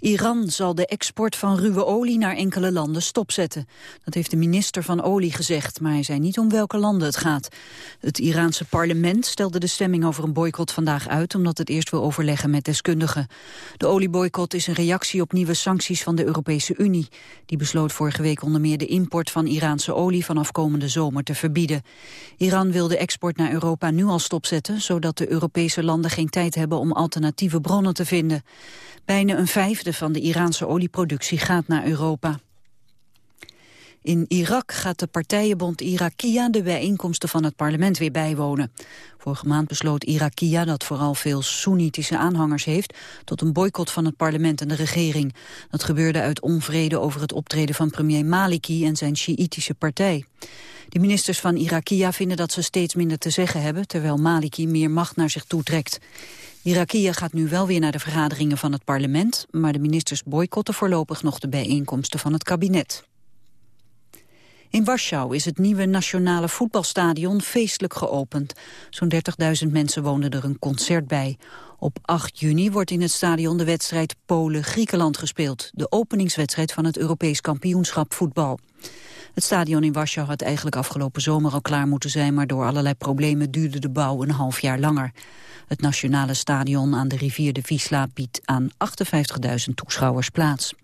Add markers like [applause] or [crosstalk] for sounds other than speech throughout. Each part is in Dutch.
Iran zal de export van ruwe olie naar enkele landen stopzetten. Dat heeft de minister van Olie gezegd, maar hij zei niet om welke landen het gaat. Het Iraanse parlement stelde de stemming over een boycott vandaag uit... omdat het eerst wil overleggen met deskundigen. De olieboycott is een reactie op nieuwe sancties van de Europese Unie. Die besloot vorige week onder meer de import van Iraanse olie... vanaf komende zomer te verbieden. Iran wil de export naar Europa nu al stopzetten... zodat de Europese landen geen tijd hebben om alternatieve bronnen te vinden. Bijna een vijfde van de Iraanse olieproductie gaat naar Europa. In Irak gaat de partijenbond Irakia de bijeenkomsten van het parlement weer bijwonen. Vorige maand besloot Irakia, dat vooral veel Soenitische aanhangers heeft, tot een boycott van het parlement en de regering. Dat gebeurde uit onvrede over het optreden van premier Maliki en zijn Sjiitische partij. De ministers van Irakia vinden dat ze steeds minder te zeggen hebben, terwijl Maliki meer macht naar zich toetrekt. Irakia gaat nu wel weer naar de vergaderingen van het parlement, maar de ministers boycotten voorlopig nog de bijeenkomsten van het kabinet. In Warschau is het nieuwe nationale voetbalstadion feestelijk geopend. Zo'n 30.000 mensen woonden er een concert bij. Op 8 juni wordt in het stadion de wedstrijd Polen-Griekenland gespeeld. De openingswedstrijd van het Europees kampioenschap voetbal. Het stadion in Warschau had eigenlijk afgelopen zomer al klaar moeten zijn... maar door allerlei problemen duurde de bouw een half jaar langer. Het nationale stadion aan de rivier de Wisla biedt aan 58.000 toeschouwers plaats.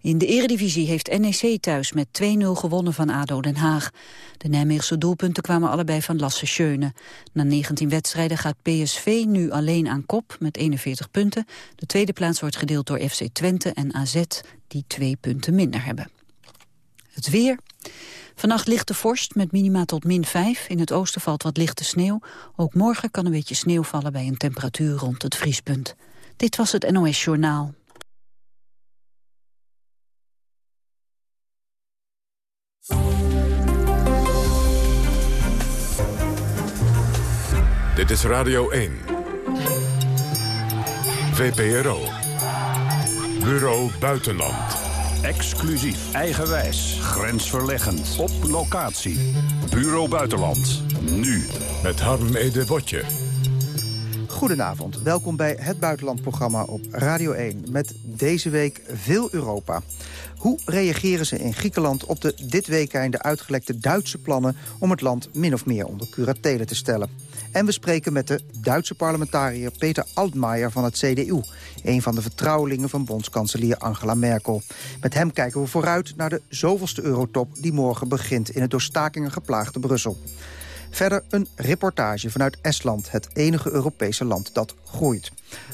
In de eredivisie heeft NEC thuis met 2-0 gewonnen van ADO Den Haag. De Nijmeegse doelpunten kwamen allebei van Lasse Schöne. Na 19 wedstrijden gaat PSV nu alleen aan kop met 41 punten. De tweede plaats wordt gedeeld door FC Twente en AZ, die twee punten minder hebben. Het weer. Vannacht lichte vorst met minima tot min 5. In het oosten valt wat lichte sneeuw. Ook morgen kan een beetje sneeuw vallen bij een temperatuur rond het vriespunt. Dit was het NOS Journaal. Dit is Radio 1. VPRO. Bureau Buitenland. Exclusief, eigenwijs, grensverleggend, op locatie. Bureau Buitenland, nu. Met Harm Ede Botje. Goedenavond, welkom bij het Buitenlandprogramma op Radio 1... met deze week veel Europa. Hoe reageren ze in Griekenland op de dit weekende uitgelekte Duitse plannen... om het land min of meer onder curatele te stellen? En we spreken met de Duitse parlementariër Peter Altmaier van het CDU. Een van de vertrouwelingen van bondskanselier Angela Merkel. Met hem kijken we vooruit naar de zoveelste eurotop die morgen begint in het door stakingen geplaagde Brussel. Verder een reportage vanuit Estland, het enige Europese land dat groeit.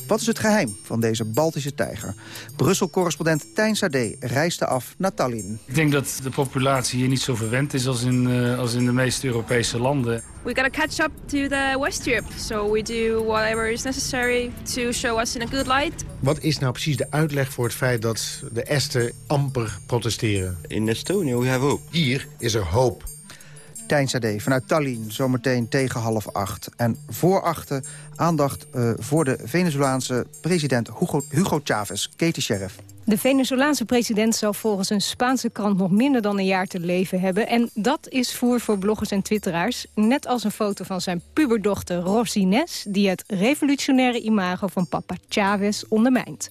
Wat is het geheim van deze Baltische tijger? Brussel-correspondent Tijn Sade reisde af naar Tallinn. Ik denk dat de populatie hier niet zo verwend is als in, uh, als in de meeste Europese landen. We gotta catch up to the West Europe, so we do whatever is necessary to show us in a good light. Wat is nou precies de uitleg voor het feit dat de Esten amper protesteren? In Estonia we have hope. Hier is er hoop. Tijn Sade vanuit Tallinn, zometeen tegen half acht. En voor achten aandacht uh, voor de Venezolaanse president Hugo, Hugo Chavez. Katie Sheriff. De Venezolaanse president zal volgens een Spaanse krant nog minder dan een jaar te leven hebben. En dat is voer voor bloggers en twitteraars. Net als een foto van zijn puberdochter Rosines... die het revolutionaire imago van papa Chavez ondermijnt.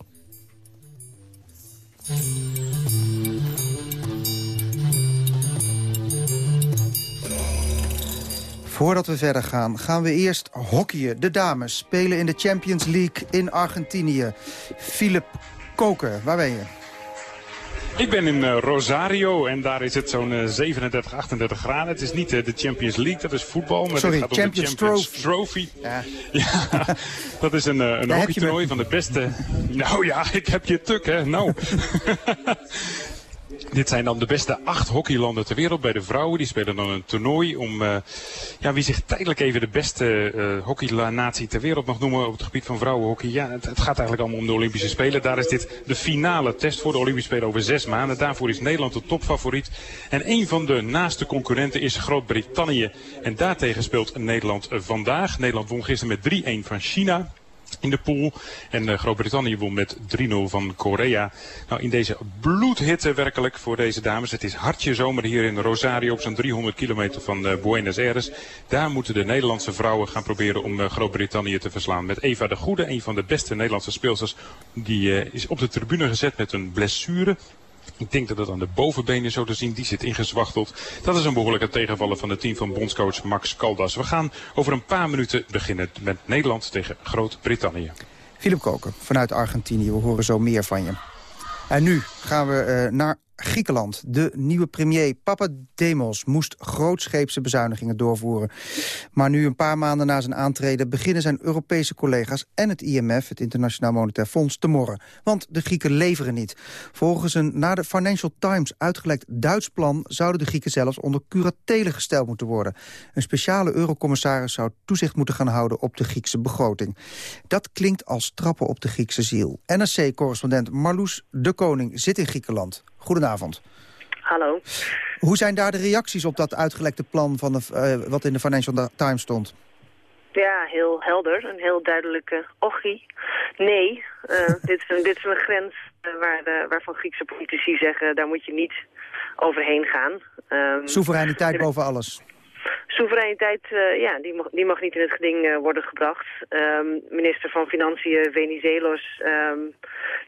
Voordat we verder gaan, gaan we eerst hockeyen. De dames spelen in de Champions League in Argentinië. Philip Koker, waar ben je? Ik ben in uh, Rosario en daar is het zo'n uh, 37, 38 graden. Het is niet uh, de Champions League, dat is voetbal. Maar Sorry, het gaat Champions, om de Champions Trophy. Trophy. Ja. [laughs] ja. dat is een, een hockeytoernooi van de beste... [laughs] Nou ja, ik heb je tuk, hè. Nou. [laughs] Dit zijn dan de beste acht hockeylanden ter wereld bij de vrouwen. Die spelen dan een toernooi om uh, ja, wie zich tijdelijk even de beste uh, hockeynatie ter wereld mag noemen op het gebied van vrouwenhockey. Ja, het, het, gaat eigenlijk allemaal om de Olympische Spelen. Daar is dit de finale test voor de Olympische Spelen over zes maanden. Daarvoor is Nederland de topfavoriet. En een van de naaste concurrenten is Groot-Brittannië. En daartegen speelt Nederland vandaag. Nederland won gisteren met 3-1 van China. In de pool. En uh, Groot-Brittannië won met 3-0 van Korea. Nou, in deze bloedhitte werkelijk voor deze dames. Het is hartje zomer hier in Rosario op zo'n 300 kilometer van uh, Buenos Aires. Daar moeten de Nederlandse vrouwen gaan proberen om uh, Groot-Brittannië te verslaan. Met Eva de Goede, een van de beste Nederlandse speelsters. Die is op de tribune gezet met een blessure. Ik denk dat het aan de bovenbenen zo te zien, die zit ingezwachteld. Dat is een behoorlijke tegenvaller van het team van bondscoach Max Caldas. We gaan over een paar minuten beginnen met Nederland tegen Groot-Brittannië. Philip Koken vanuit Argentinië, we horen zo meer van je. En nu gaan we uh, naar Griekenland. De nieuwe premier Papademos moest grootscheepse bezuinigingen doorvoeren. Maar nu een paar maanden na zijn aantreden... beginnen zijn Europese collega's en het IMF, het Internationaal Monetair Fonds, te morren. Want de Grieken leveren niet. Volgens een naar de Financial Times uitgelekt Duits plan... zouden de Grieken zelfs onder curatele gesteld moeten worden. Een speciale eurocommissaris zou toezicht moeten gaan houden op de Griekse begroting. Dat klinkt als trappen op de Griekse ziel. NRC-correspondent Marloes de Koning zit in Griekenland. Goedenavond. Hallo. Hoe zijn daar de reacties op dat uitgelekte plan van de, uh, wat in de Financial Times stond? Ja, heel helder. Een heel duidelijke ochie. Nee, uh, [laughs] dit, is een, dit is een grens uh, waar de, waarvan Griekse politici zeggen... daar moet je niet overheen gaan. Um, Soevereiniteit boven alles. Soevereiniteit, uh, ja, die mag, die mag niet in het geding uh, worden gebracht. Um, minister van Financiën Venizelos, um,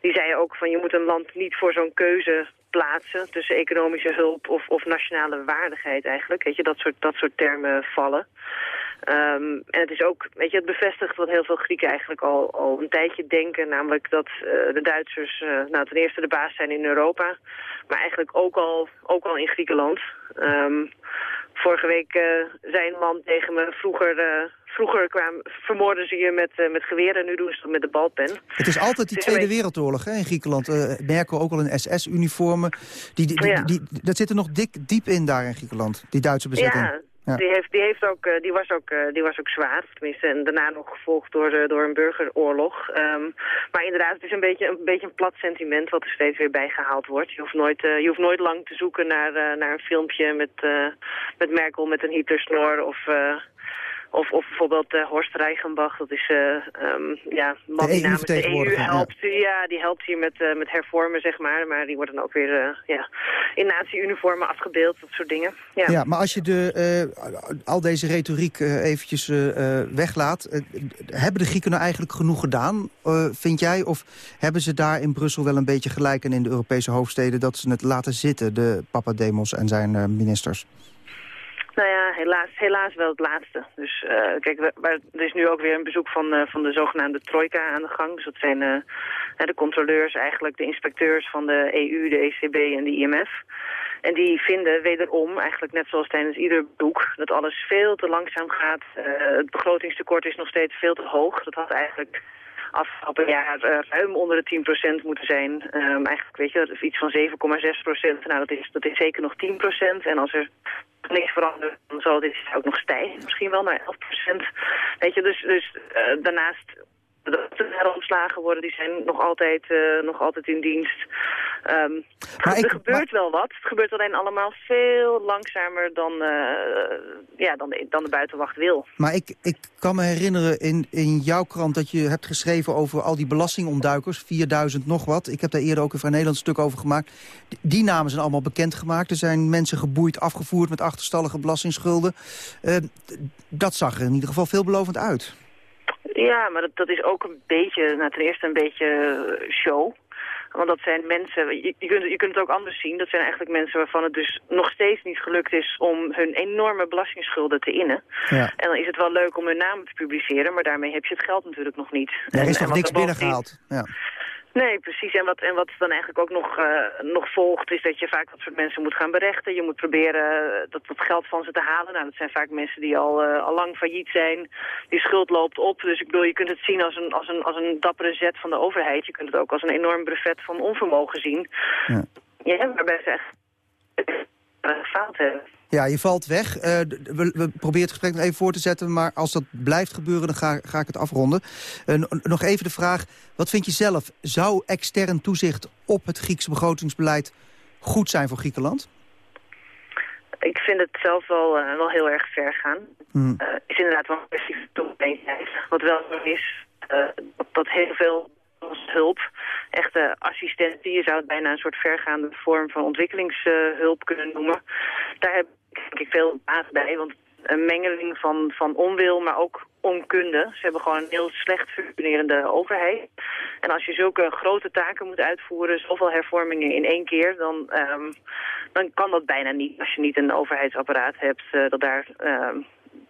die zei ook van je moet een land niet voor zo'n keuze plaatsen tussen economische hulp of, of nationale waardigheid eigenlijk. Weet je, dat soort, dat soort termen vallen. Um, en het is ook, weet je, het bevestigt wat heel veel Grieken eigenlijk al, al een tijdje denken. Namelijk dat uh, de Duitsers uh, nou, ten eerste de baas zijn in Europa. Maar eigenlijk ook al, ook al in Griekenland. Um, vorige week uh, zei een man tegen me, vroeger, uh, vroeger kwam, vermoorden ze je met, uh, met geweren en nu doen ze het met de balpen. Het is altijd die Tweede Wereldoorlog hè, in Griekenland. merken ook al in SS-uniformen. Die, die, die, die, dat zit er nog dik, diep in daar in Griekenland, die Duitse bezetting. Ja. Die, heeft, die, heeft ook, die, was ook, die was ook zwaar, tenminste, en daarna nog gevolgd door, de, door een burgeroorlog. Um, maar inderdaad, het is een beetje, een beetje een plat sentiment wat er steeds weer bijgehaald wordt. Je hoeft nooit, je hoeft nooit lang te zoeken naar, naar een filmpje met, uh, met Merkel met een Hitlersnor of... Of, of bijvoorbeeld uh, Horst Reichenbach, dat is uh, um, ja, man die namens de EU helpt. Ja. ja, die helpt hier met, uh, met hervormen, zeg maar. Maar die worden ook weer ja, in nazi-uniformen afgebeeld, dat soort dingen. Ja, ja maar als je de, al deze retoriek eventjes weglaat... hebben de Grieken nou eigenlijk genoeg gedaan, vind jij? Of hebben ze daar in Brussel wel een beetje gelijk... en in de Europese hoofdsteden dat ze het laten zitten, de Papademos en zijn ministers? Nou ja, helaas, helaas wel het laatste. Dus uh, kijk, er is nu ook weer een bezoek van, uh, van de zogenaamde trojka aan de gang. Dus dat zijn uh, de controleurs eigenlijk, de inspecteurs van de EU, de ECB en de IMF. En die vinden wederom, eigenlijk net zoals tijdens ieder boek, dat alles veel te langzaam gaat. het begrotingstekort is nog steeds veel te hoog. Dat had eigenlijk afgelopen jaar uh, ruim onder de 10% moeten zijn. Um, eigenlijk weet je, dat is iets van 7,6%. Nou, dat is, dat is zeker nog 10%. En als er niks verandert, dan zal dit ook nog stijgen. Misschien wel naar 11%. Weet je, dus, dus uh, daarnaast de herontslagen worden, die zijn nog altijd, uh, nog altijd in dienst. Um, maar er gebeurt wel wat. Het gebeurt alleen allemaal veel langzamer dan, uh, ja, dan, de, dan de buitenwacht wil. Maar ik, ik kan me herinneren in, in jouw krant dat je hebt geschreven over al die belastingontduikers. 4000 nog wat. Ik heb daar eerder ook een Vrij Nederlands stuk over gemaakt. Die, die namen zijn allemaal bekendgemaakt. Er zijn mensen geboeid, afgevoerd met achterstallige belastingsschulden. Uh, dat zag er in ieder geval veelbelovend uit. Ja, maar dat, dat is ook een beetje, nou, ten eerste een beetje eh, show. Want dat zijn mensen, je, je, kunt, je kunt het ook anders zien. Dat zijn eigenlijk mensen waarvan het dus nog steeds niet gelukt is om hun enorme belastingsschulden te innen. Ja. En dan is het wel leuk om hun namen te publiceren, maar daarmee heb je het geld natuurlijk nog niet. Er is en, nog niks binnengehaald. Ja. Nee, precies. En wat, en wat dan eigenlijk ook nog, uh, nog volgt... is dat je vaak dat soort mensen moet gaan berechten. Je moet proberen uh, dat, dat geld van ze te halen. Nou, dat zijn vaak mensen die al, uh, al lang failliet zijn. Die schuld loopt op. Dus ik bedoel, je kunt het zien als een, als, een, als een dappere zet van de overheid. Je kunt het ook als een enorm brevet van onvermogen zien. Ja, ja waarbij ze echt gefaald hebben. Ja, je valt weg. Uh, we, we, proberen het gesprek nog even voor te zetten... maar als dat blijft gebeuren, dan ga, ga ik het afronden. Uh, nog even de vraag, wat vind je zelf? Zou extern toezicht op het Griekse begrotingsbeleid goed zijn voor Griekenland? Ik vind het zelf wel, uh, wel heel erg ver gaan. Hmm. is inderdaad wel een kwestie van Wat wel is, dat heel veel hulp, echte assistentie, je zou het bijna een soort vergaande vorm van ontwikkelingshulp kunnen noemen. Daar heb ik veel baat bij, want een mengeling van, van onwil, maar ook onkunde. Ze hebben gewoon een heel slecht functionerende overheid. En als je zulke grote taken moet uitvoeren, zoveel hervormingen in één keer, dan, um, dan kan dat bijna niet als je niet een overheidsapparaat hebt uh, dat daar uh,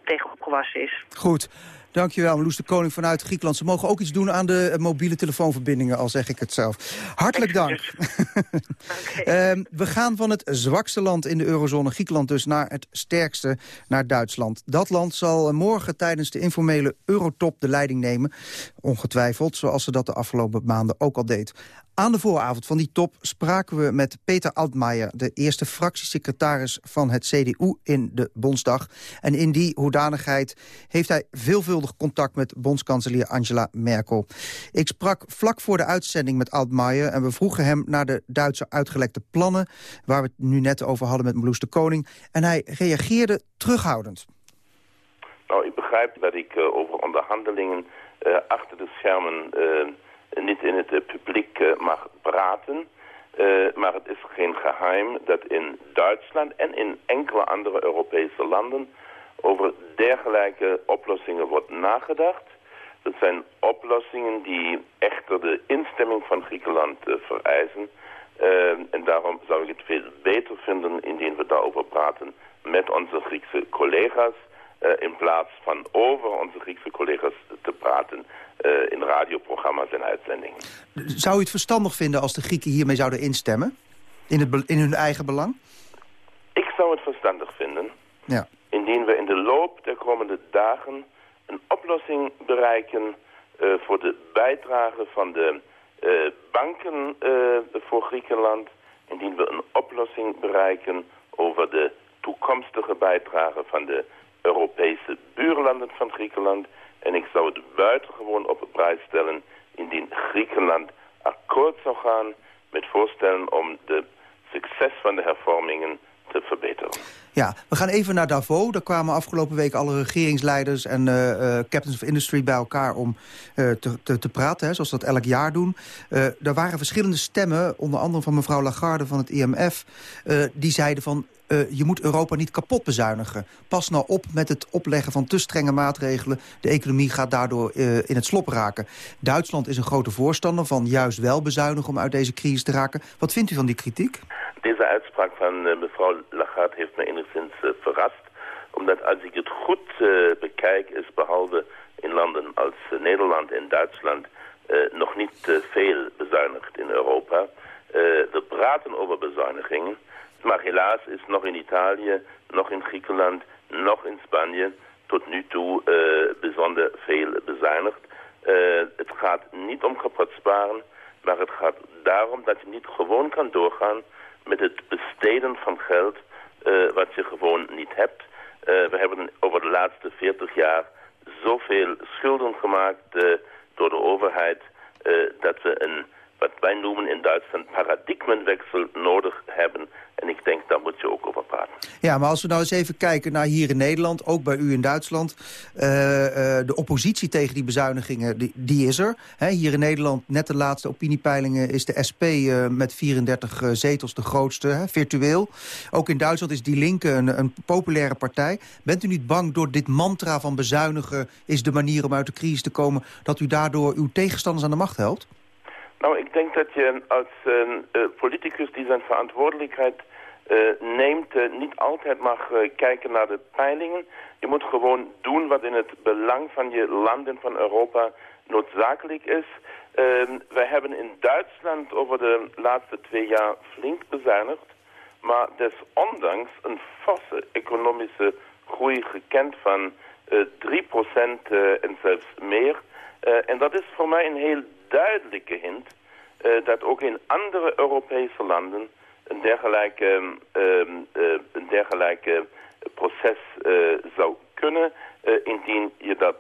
tegen opgewassen is. Goed. Dankjewel, Loes de Koning vanuit Griekenland. Ze mogen ook iets doen aan de eh, mobiele telefoonverbindingen, al zeg ik het zelf. Hartelijk dank. [laughs] [laughs] okay. um, we gaan van het zwakste land in de eurozone, Griekenland dus, naar het sterkste, naar Duitsland. Dat land zal morgen tijdens de informele eurotop de leiding nemen. Ongetwijfeld, zoals ze dat de afgelopen maanden ook al deed. Aan de vooravond van die top spraken we met Peter Altmaier... de eerste fractiesecretaris van het CDU in de Bondsdag. En in die hoedanigheid heeft hij veelvuldig contact... met bondskanselier Angela Merkel. Ik sprak vlak voor de uitzending met Altmaier... en we vroegen hem naar de Duitse uitgelekte plannen... waar we het nu net over hadden met Meloes de Koning. En hij reageerde terughoudend. Nou, ik begrijp dat ik uh, over onderhandelingen uh, achter de schermen... Uh, niet in het publiek uh, mag praten. Uh, maar het is geen geheim dat in Duitsland en in enkele andere Europese landen over dergelijke oplossingen wordt nagedacht. Dat zijn oplossingen die echter de instemming van Griekenland vereisen. en daarom zou ik het veel beter vinden indien we daarover praten met onze Griekse collega's. In plaats van over onze Griekse collega's te praten uh, in radioprogramma's en uitzendingen. Zou u het verstandig vinden als de Grieken hiermee zouden instemmen? In, het in hun eigen belang? Ik zou het verstandig vinden. Ja. Indien we in de loop der komende dagen een oplossing bereiken... Uh, voor de bijdrage van de uh, banken voor Griekenland... indien we een oplossing bereiken over de toekomstige bijdrage van de Europese buurlanden van Griekenland... En ik zou het buitengewoon op de prijs stellen indien Griekenland akkoord zou gaan met voorstellen om de succes van de hervormingen te verbeteren. Ja, we gaan even naar Davos. Daar kwamen afgelopen week alle regeringsleiders en uh, uh, captains of industry bij elkaar om uh, te, te, te, praten, zoals ze dat elk jaar doen. er waren verschillende stemmen, onder andere van mevrouw Lagarde van het IMF, die zeiden van uh, je moet Europa niet kapot bezuinigen. Pas nou op met het opleggen van te strenge maatregelen. De economie gaat daardoor uh, in het slop raken. Duitsland is een grote voorstander van juist wel bezuinigen... om uit deze crisis te raken. Wat vindt u van die kritiek? Deze uitspraak van uh, mevrouw Lagarde heeft me enigszins verrast. Omdat als ik het goed bekijk... is behalve in landen als Nederland en Duitsland... nog niet veel bezuinigd in Europa. we praten over bezuinigingen... Maar helaas is nog in Italië, nog in Griekenland, nog in Spanje tot nu toe uh, bijzonder veel bezuinigd. Uh, het gaat niet om kapot sparen, maar het gaat daarom dat je niet gewoon kan doorgaan met het besteden van geld uh, wat je gewoon niet hebt. we hebben over de laatste 40 jaar zoveel schulden gemaakt door de overheid dat we een wat wij noemen in Duitsland paradigmenwechsel nodig hebben. En ik denk, daar moet je ook over praten. Ja, maar als we nou eens even kijken naar hier in Nederland, ook bij u in Duitsland. Uh, uh, de oppositie tegen die bezuinigingen, die, is er. Hier in Nederland, net de laatste opiniepeilingen, is de SP uh, met 34 zetels de grootste, virtueel. Ook in Duitsland is die Linke een, een populaire partij. Bent u niet bang door dit mantra van bezuinigen is de manier om uit de crisis te komen... dat u daardoor uw tegenstanders aan de macht helpt? Nou, ik denk dat je als uh, politicus die zijn verantwoordelijkheid uh, neemt... Uh, niet altijd mag kijken naar de peilingen. Je moet gewoon doen wat in het belang van je land en van Europa noodzakelijk is. Ehm, wij hebben in Duitsland over de laatste twee jaar flink bezuinigd. Maar desondanks een forse economische groei gekend van 3% en zelfs meer... en dat is voor mij een heel duidelijke hint uh, dat ook in andere Europese landen een dergelijke, uh, uh, een dergelijke proces zou kunnen indien je dat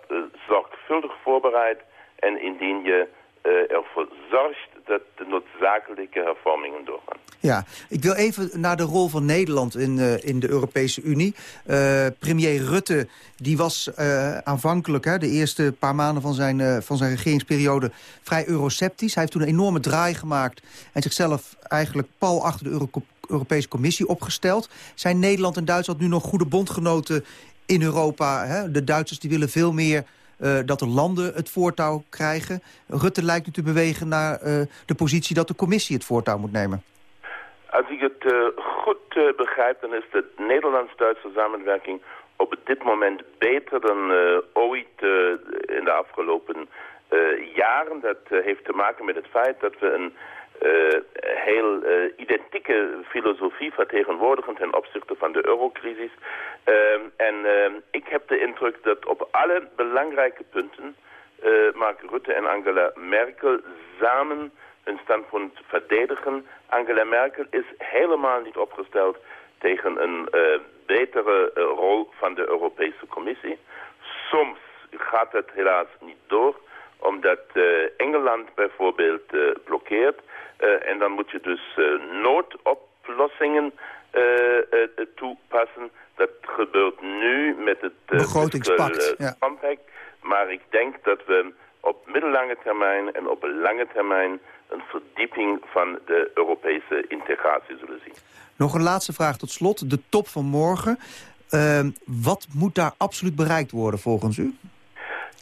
zorgvuldig voorbereidt en indien je ervoor zorgt dat de noodzakelijke hervormingen doorgaan. Ja, ik wil even naar de rol van Nederland in, uh, in de Europese Unie. Uh, premier Rutte die was uh, aanvankelijk, hè, de eerste paar maanden van zijn, van zijn regeringsperiode... vrij euroceptisch. Hij heeft toen een enorme draai gemaakt... en zichzelf eigenlijk pal achter de Euro Europese Commissie opgesteld. Zijn Nederland en Duitsland nu nog goede bondgenoten in Europa? Hè? De Duitsers die willen veel meer uh, dat de landen het voortouw krijgen. Rutte lijkt nu te bewegen naar uh, de positie dat de commissie het voortouw moet nemen. Als ik het uh, goed begrijp, dan is de Nederlands-Duitse samenwerking op dit moment beter dan ooit in de afgelopen jaren. Dat heeft te maken met het feit dat we een uh, heel uh, identieke filosofie vertegenwoordigen ten opzichte van de eurocrisis. Uh, en ik heb de indruk dat op alle belangrijke punten Mark Rutte en Angela Merkel samen hun standpunt verdedigen. Angela Merkel is helemaal niet opgesteld tegen een betere rol van de Europese Commissie. Soms gaat het helaas niet door, omdat Engeland bijvoorbeeld blokkeert. Uh, en dan moet je dus uh, noodoplossingen uh, toepassen. Dat gebeurt nu met het begrotingspact. Ja. Compact. Maar ik denk dat we op middellange termijn en op lange termijn een verdieping van de Europese integratie zullen zien. Nog een laatste vraag tot slot. De top van morgen. Ehm, wat moet daar absoluut bereikt worden volgens u?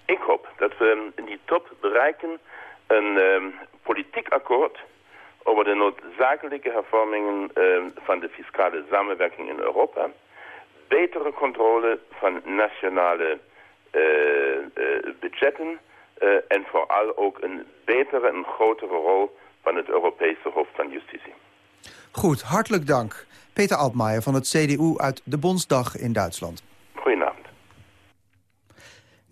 Ik hoop dat we in die top bereiken een ehm, politiek akkoord over de noodzakelijke hervormingen uh, van de fiscale samenwerking in Europa, betere controle van nationale uh, uh, budgetten en vooral ook een betere en grotere rol van het Europese Hof van Justitie. Goed, hartelijk dank. Peter Altmaier van het CDU uit de Bondsdag in Duitsland.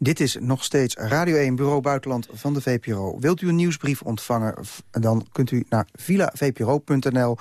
Dit is nog steeds Radio 1, Bureau Buitenland van de VPRO. Wilt u een nieuwsbrief ontvangen, dan kunt u naar villavpro.nl.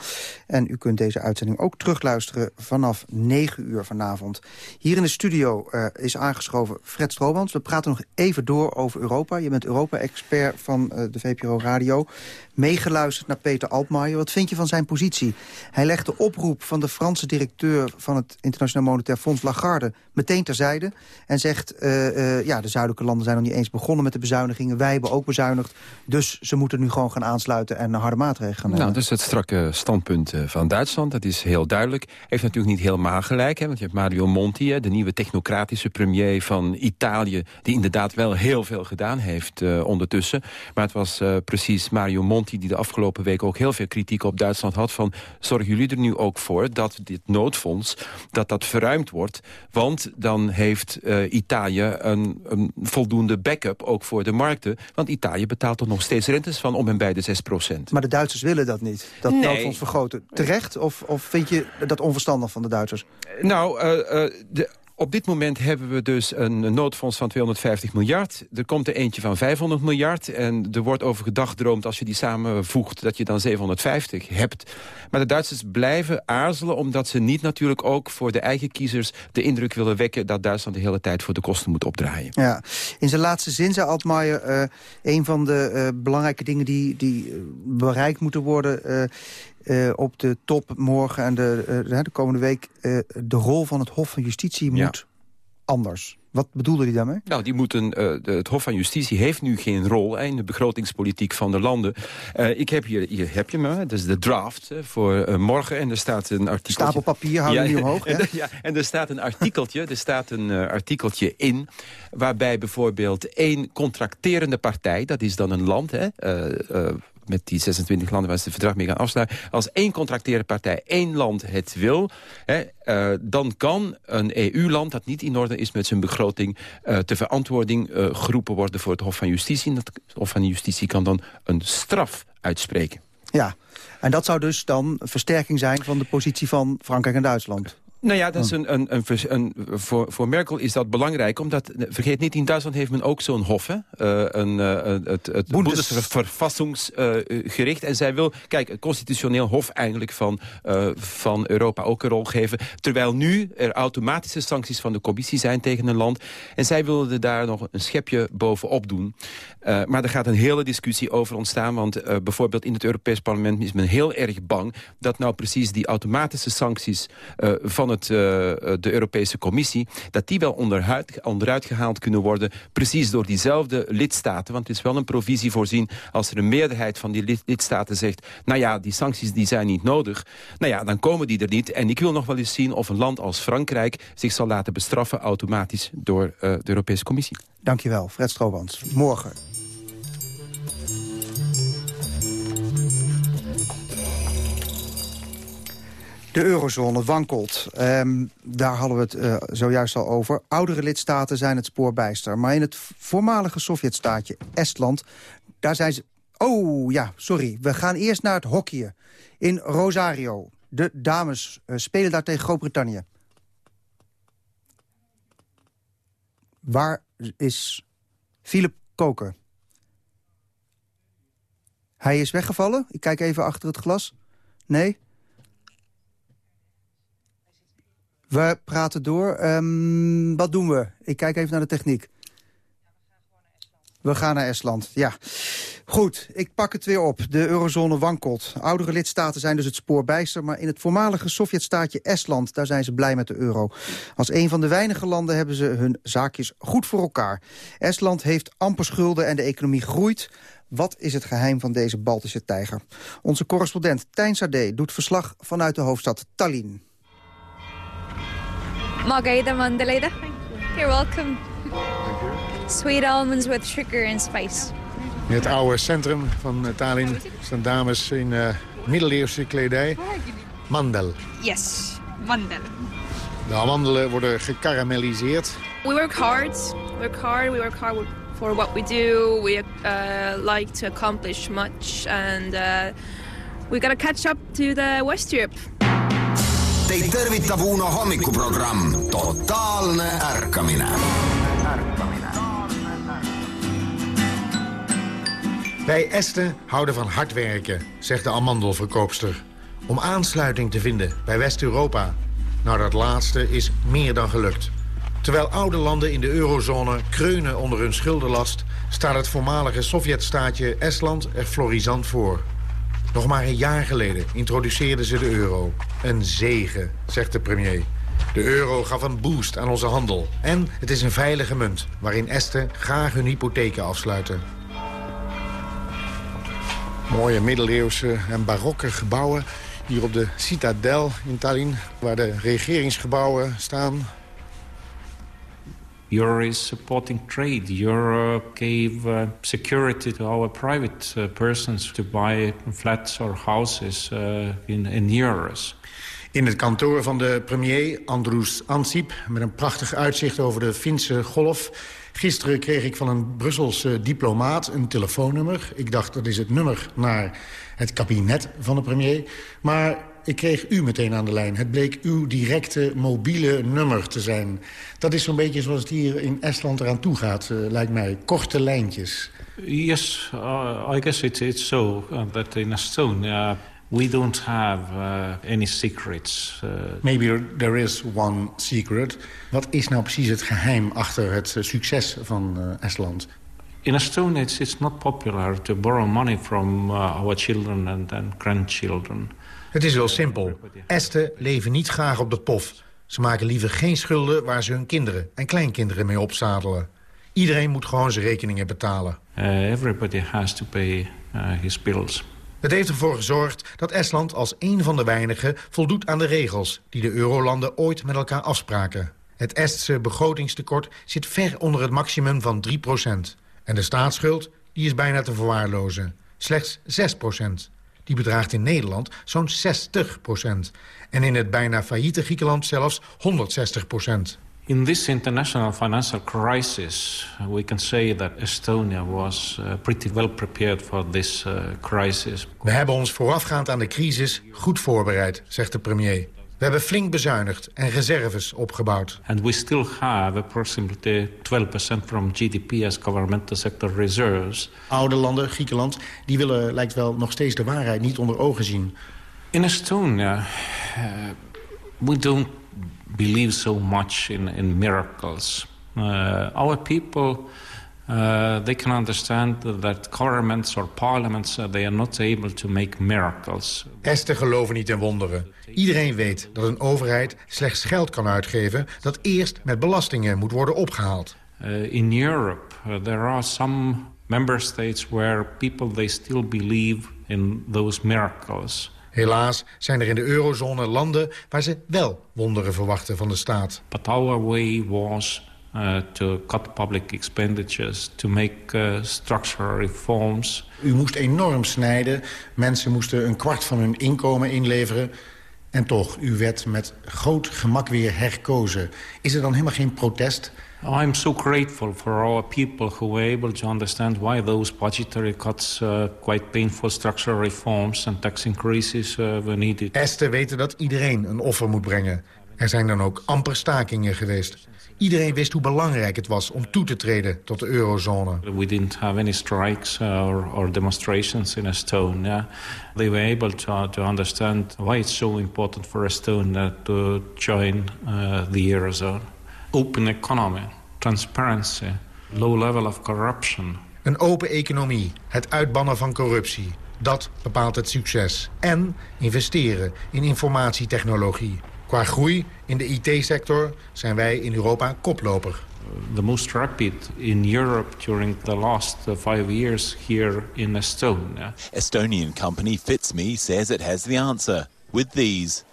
En u kunt deze uitzending ook terugluisteren vanaf 9 uur vanavond. Hier in de studio uh, is aangeschoven Fred Stroomans. We praten nog even door over Europa. Je bent Europa-expert van uh, de VPRO Radio. Meegeluisterd naar Peter Altmaier. Wat vind je van zijn positie? Hij legt de oproep van de Franse directeur van het Internationaal Monetair Fonds Lagarde meteen terzijde. En zegt... Uh, ja, de zuidelijke landen zijn nog niet eens begonnen met de bezuinigingen. Wij hebben ook bezuinigd. Dus ze moeten nu gewoon gaan aansluiten en harde maatregelen gaan nemen. Nou, is het strakke standpunt eh, van Duitsland. Dat is heel duidelijk. Heeft natuurlijk niet helemaal gelijk. Hè, want je hebt Mario Monti, de nieuwe technocratische premier van Italië... die inderdaad wel heel veel gedaan heeft uh, ondertussen. Maar het was uh, precies Mario Monti die de afgelopen week... ook heel veel kritiek op Duitsland had van... zorgen jullie er nu ook voor dat dit noodfonds dat dat verruimd wordt? Want dan heeft Italië een een voldoende backup ook voor de markten. Want Italië betaalt toch nog steeds rentes van om en bij de 6% Maar de Duitsers willen dat niet, dat nee. noodfonds vergroten. Terecht? Of, of vind je dat onverstandig van de Duitsers? Nou, uh, uh, de, op dit moment hebben we dus een noodfonds van 250 miljard. Er komt er eentje van 500 miljard. En er wordt over gedagdroomd als je die samenvoegt... dat je dan 750 hebt. Maar de Duitsers blijven aarzelen... omdat ze niet natuurlijk ook voor de eigen kiezers... de indruk willen wekken dat Duitsland de hele tijd voor de kosten moet opdraaien. Ja. In zijn laatste zin zei Altmaier... Uh, een van de uh, belangrijke dingen die, die eh, bereikt moeten worden... uh, op de top morgen en de, uh, de komende week... Uh, de rol van het Hof van Justitie ja. moet anders. Wat bedoelde hij daarmee? Nou, die moeten, de, het Hof van Justitie heeft nu geen rol in de begrotingspolitiek van de landen. Ik heb hier, hier heb je me, dat is de draft voor morgen. En er staat een. Stapel papier houden ja, nu [laughs] omhoog. En, ja, en er staat een artikeltje, er staat een artikeltje in... waarbij bijvoorbeeld één contracterende partij, dat is dan een land... Hè, met die 26 landen waar ze het verdrag mee gaan afsluiten. Als één contracteerde partij één land het wil... Hè, uh, dan kan een EU-land dat niet in orde is met zijn begroting... Uh, ter verantwoording uh, geroepen worden voor het Hof van Justitie. En het Hof van Justitie kan dan een straf uitspreken. Ja, en dat zou dus dan versterking zijn van de positie van Frankrijk en Duitsland. Nou ja, dat is een, een, een, een, voor, voor Merkel is dat belangrijk. Omdat, vergeet niet, in Duitsland heeft men ook zo'n hof. Hè? Uh, een, uh, het het Bundesverfassingsgericht. Uh, en zij wil, kijk, het constitutioneel hof eigenlijk van, van Europa ook een rol geven. Terwijl nu er automatische sancties van de commissie zijn tegen een land. En zij wilde daar nog een schepje bovenop doen. maar er gaat een hele discussie over ontstaan. Want bijvoorbeeld in het Europees Parlement is men heel erg bang... dat nou precies die automatische sancties van het, uh, de Europese Commissie... dat die wel onderuit, onderuit gehaald kunnen worden... precies door diezelfde lidstaten. Want het is wel een provisie voorzien als er een meerderheid van die lidstaten zegt... nou ja, die sancties die zijn niet nodig. Nou ja, dan komen die er niet. En ik wil nog wel eens zien of een land als Frankrijk... zich zal laten bestraffen automatisch door uh, de Europese Commissie. Dankjewel, Fred Stroobans. Morgen De eurozone wankelt. Um, daar hadden we het uh, zojuist al over. Oudere lidstaten zijn het spoorbijster. Maar in het voormalige Sovjetstaatje Estland, daar zijn ze... Oh, ja, sorry. We gaan eerst naar het hockeyen. In Rosario. De dames uh, spelen daar tegen Groot-Brittannië. Waar is Philip Koker? Hij is weggevallen. Ik kijk even achter het glas. Nee? We praten door. Um, wat doen we? Ik kijk even naar de techniek. We gaan naar Estland, ja. Goed, ik pak het weer op. De eurozone wankelt. Oudere lidstaten zijn dus het spoorbijster... maar in het voormalige Sovjetstaatje Estland... daar zijn ze blij met de euro. Als een van de weinige landen hebben ze hun zaakjes goed voor elkaar. Estland heeft amper schulden en de economie groeit. Wat is het geheim van deze Baltische tijger? Onze correspondent Tijn Sade doet verslag vanuit de hoofdstad Tallinn. Margarita Mandaleda. You're welcome. Sweet almonds with sugar and spice. In het oude centrum van Tallinn staan dames in uh, middeleeuwse kledij. Mandel. Yes, mandel. De amandelen worden gekarameliseerd. We work hard. We work hard. We work hard for what we do. We uh, like to accomplish much. And uh, we gotta catch up to the West Europe. Teid tervitab Uno hommikuprogramm Totaalne ärkamine. Wij Esten houden van hard werken, zegt de amandelverkoopster. Om aansluiting te vinden bij West-Europa. Nou, dat laatste is meer dan gelukt. Terwijl oude landen in de eurozone kreunen onder hun schuldenlast... staat het voormalige Sovjetstaatje Estland er florisant voor. Nog maar een jaar geleden introduceerden ze de euro. Een zegen, zegt de premier. De euro gaf een boost aan onze handel. En het is een veilige munt, waarin Esten graag hun hypotheken afsluiten. Mooie middeleeuwse en barokke gebouwen. Hier op de Citadel in Tallinn, waar de regeringsgebouwen staan. Euro is supporting trade. Euro gave uh, security to our private uh, persons to buy flats or houses uh, in, in euros. In het kantoor van de premier, Andrus Ansip... met een prachtig uitzicht over de Finse golf. Gisteren kreeg ik van een Brusselse diplomaat een telefoonnummer. Ik dacht, dat is het nummer naar het kabinet van de premier. Maar ik kreeg u meteen aan de lijn. Het bleek uw directe mobiele nummer te zijn. Dat is zo'n beetje zoals het hier in Estland eraan toe gaat, uh, lijkt mij. Korte lijntjes. Yes, uh, I guess it's, it's so uh, that in Estonia... We don't have uh, any secrets. Uh... Maybe there is one secret. Wat is nou precies het geheim achter het succes van uh, Estland? In Estonia, it's, it's not popular to borrow money from uh, our children and, and grandchildren. Het is wel simpel. Esten leven niet graag op de pof. Ze maken liever geen schulden waar ze hun kinderen en kleinkinderen mee opzadelen. Iedereen moet gewoon zijn rekeningen betalen. Uh, everybody has to pay uh, his bills. Het heeft ervoor gezorgd dat Estland als een van de weinigen voldoet aan de regels die de eurolanden ooit met elkaar afspraken. Het Estse begrotingstekort zit ver onder het maximum van 3% En de staatsschuld die is bijna te verwaarlozen. Slechts 6 die bedraagt in Nederland zo'n 60 procent. En in het bijna failliete Griekenland zelfs 160 procent. In this international financial crisis, we can say that Estonia was uh, pretty well prepared for this uh, crisis. We hebben ons voorafgaand aan de crisis goed voorbereid, zegt de premier. We hebben flink bezuinigd en reserves opgebouwd. And we still have approximately 12% from GDP as governmental sector reserves. Oude landen, Griekenland, die willen lijkt wel nog steeds de waarheid niet onder ogen zien. In Estonia, uh, we don't believe so much in, in miracles. Uh, our people uh, they can understand that governments or parliaments uh, they are not able to make miracles. Esten geloven niet in wonderen. Iedereen weet dat een overheid slechts geld kan uitgeven dat eerst met belastingen moet worden opgehaald. Uh, in Europe uh, there are some member states where people they still believe in those miracles. Helaas zijn er in de eurozone landen waar ze wel wonderen verwachten van de staat. But our way was to cut public expenditures, to make uh, structural reforms. U moest enorm snijden. Mensen moesten een kwart van hun inkomen inleveren. En toch, u werd met groot gemak weer herkozen. Is er dan helemaal geen protest? I'm so grateful for our people who were able to understand why those budgetary cuts, uh, quite painful structural reforms and tax increases uh, were needed. Esther weten dat iedereen een offer moet brengen. Er zijn dan ook amper stakingen geweest. Iedereen wist hoe belangrijk het was om toe te treden tot de eurozone. We didn't have any strikes or, or demonstrations in Estonia. They were able to, to understand why it's so important for Estonia to join uh, the eurozone. Open economy, transparency, low level of corruption. Een open economie, het uitbannen van corruptie. Dat bepaalt het succes. En investeren in informatietechnologie. Qua groei in de IT-sector zijn wij in Europa koploper. The most rapid in Europe during the last uh, five years here in Estonia. Estonian company FitsMe says it has the answer with these.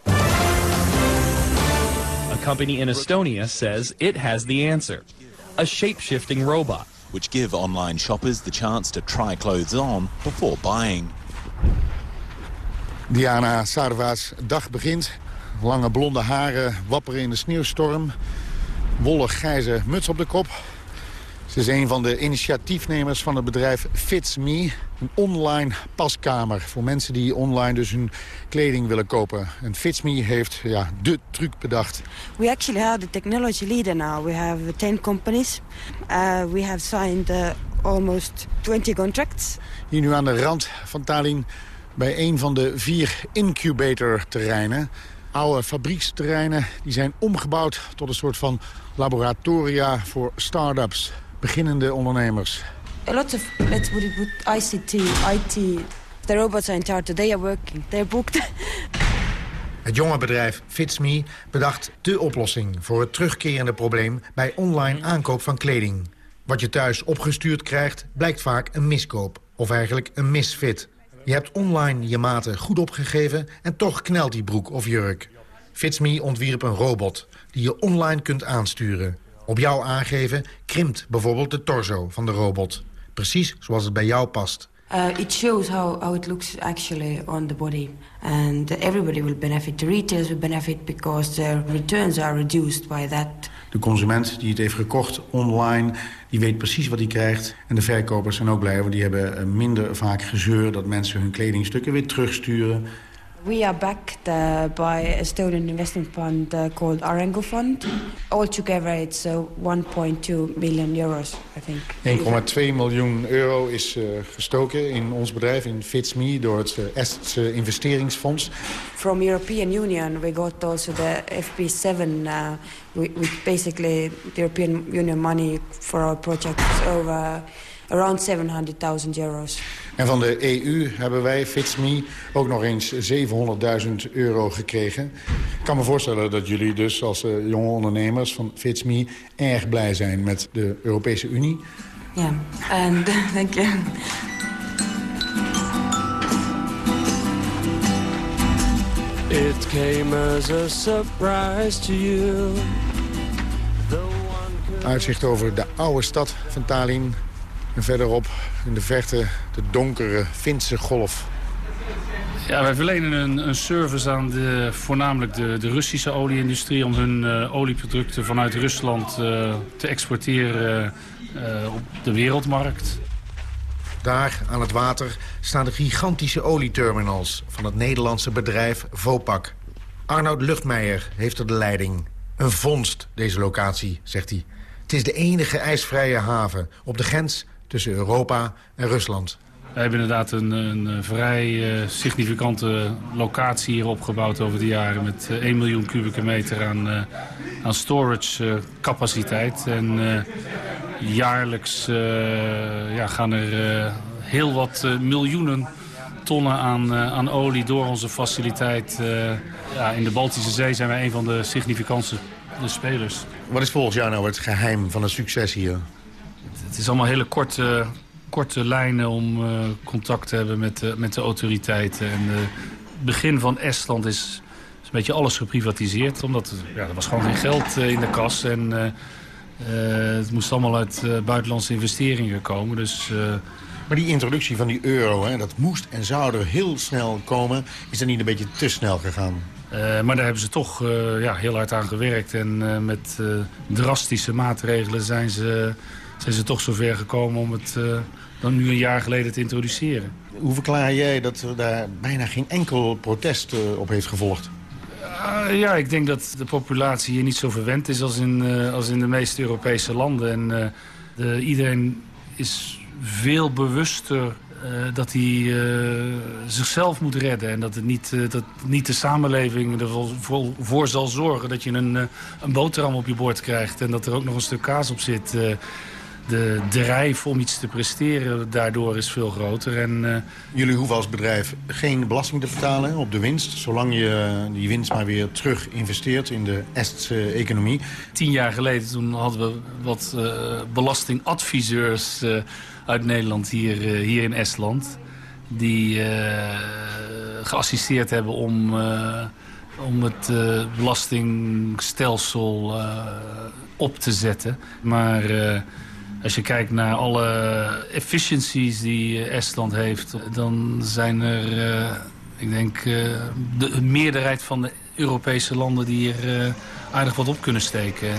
A company in Estonia says it has the answer. A shape-shifting robot. Which give online shoppers the chance to try clothes on before buying. Diana Sarva's dag begint. Lange blonde haren wapperen in de sneeuwstorm. Wollig grijze muts op de kop. Ze is een van de initiatiefnemers van het bedrijf FitsMe. Een online paskamer voor mensen die online dus hun kleding willen kopen. En FitsMe heeft ja, de truc bedacht. We actually have the technology leader now. We have 10 companies. Uh, we have signed uh, almost 20 contracts. Hier nu aan de rand van Tallinn bij een van de vier incubator-terreinen. Oude fabrieksterreinen die zijn omgebouwd tot een soort van laboratoria voor start-ups. Beginnende ondernemers. A lot of, let's put it, put ICT, IT. The robots are in charge. They are working. They're booked. [laughs] Het jonge bedrijf FitsMe bedacht de oplossing voor het terugkerende probleem bij online aankoop van kleding. Wat je thuis opgestuurd krijgt, blijkt vaak een miskoop. Of eigenlijk een misfit. Je hebt online je maten goed opgegeven en toch knelt die broek of jurk. FitsMe ontwierp een robot die je online kunt aansturen. Op jou aangeven krimpt bijvoorbeeld de torso van de robot. Precies zoals het bij jou past. Uh, it shows how, how it looks actually on the body. And everybody will benefit. The retailers will benefit because their returns are reduced by that. De consument die het heeft gekocht online, die weet precies wat hij krijgt. En de verkopers zijn ook blij, want die hebben minder vaak gezeur... dat mensen hun kledingstukken weer terugsturen. We are backed uh, by Estonian investment fund uh, called Arengo Fund. Altogether it's uh, 1.2 million euros, I think. 1,2 miljoen euro is uh, gestoken in ons bedrijf, in FitsMe, door het Estse investeringsfonds. From European Union we got also the FP7, uh, with basically the European Union money for our project over around 700.000 euro's. En van de EU hebben wij, FitsMe, ook nog eens 700.000 euro gekregen. Ik kan me voorstellen dat jullie dus als uh, jonge ondernemers van FitsMe... erg blij zijn met de Europese Unie. Ja, en [laughs] dank je. It came as a surprise to you. Uitzicht over de oude stad van Tallinn. En verderop in de verte de donkere Finse golf. Ja, wij verlenen een, een service aan de, voornamelijk de, de Russische olieindustrie... om hun uh, olieproducten vanuit Rusland uh, te exporteren uh, op de wereldmarkt. Daar aan het water staan de gigantische olieterminals van het Nederlandse bedrijf Vopak. Arnoud Luchtmeijer heeft er de leiding. Een vondst, deze locatie, zegt hij. Het is de enige ijsvrije haven op de grens tussen Europa en Rusland. We hebben inderdaad een, een vrij uh, significante locatie hier opgebouwd over de jaren... met uh, 1 miljoen kubieke meter aan, uh, aan storage capaciteit. En jaarlijks ja, gaan er heel wat miljoenen tonnen aan, aan olie door onze faciliteit. ja, in de Baltische Zee zijn wij een van de significantste de spelers. Wat is volgens jou nou het geheim van het succes hier? Het is allemaal hele korte, korte lijnen om uh, contact te hebben met, uh, met de autoriteiten. En het begin van Estland is, is, een beetje alles geprivatiseerd. Omdat ja, er was gewoon geen geld in de kas. En het moest allemaal uit buitenlandse investeringen komen. Dus... Maar die introductie van die euro, hè, dat moest en zou er heel snel komen. Is dat niet een beetje te snel gegaan? Uh, maar daar hebben ze toch uh, ja, heel hard aan gewerkt. En uh, met drastische maatregelen zijn ze, zijn ze toch zover gekomen om het dan nu een jaar geleden te introduceren. Hoe verklaar jij dat er daar bijna geen enkel protest op heeft gevolgd? ja, ik denk dat de populatie hier niet zo verwend is als in, als in de meeste Europese landen. En de, iedereen is veel bewuster dat hij zichzelf moet redden. En dat, het niet, dat niet de samenleving ervoor voor, voor zal zorgen dat je een, een boterham op je bord krijgt. En dat er ook nog een stuk kaas op zit. De drijf om iets te presteren daardoor is veel groter. En, Jullie hoeven als bedrijf geen belasting te betalen op de winst. Zolang je die winst maar weer terug investeert in de Estse economie. Tien jaar geleden toen hadden we wat belastingadviseurs uit Nederland hier, hier in Estland. Die geassisteerd hebben om, om het belastingstelsel op te zetten. Maar als je kijkt naar alle efficiencies die Estland heeft... dan zijn er, ik denk, de meerderheid van de Europese landen... die er aardig wat op kunnen steken.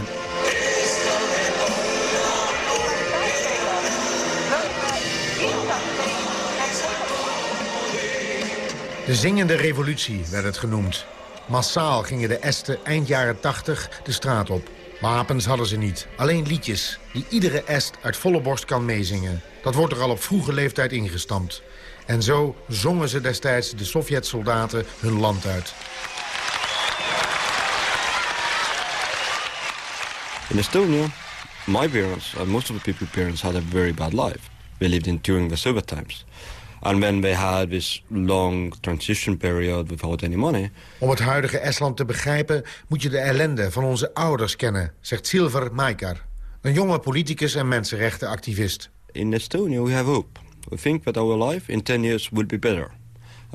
De zingende revolutie werd het genoemd. Massaal gingen de Esten eind jaren 80 de straat op. Wapens hadden ze niet, alleen liedjes die iedere Est uit volle borst kan meezingen. Dat wordt er al op vroege leeftijd ingestampt. En zo zongen ze destijds de Sovjet-soldaten hun land uit. In Estonia, my parents, and most of the people's parents, had a very bad life. We lived in during the Soviet times. And when they had this long transition period without any money... Om het huidige Estland te begrijpen moet je de ellende van onze ouders kennen, zegt Silver Maikar. Een jonge politicus en mensenrechtenactivist. In Estonia we have hope. We think that our life in 10 years will be better.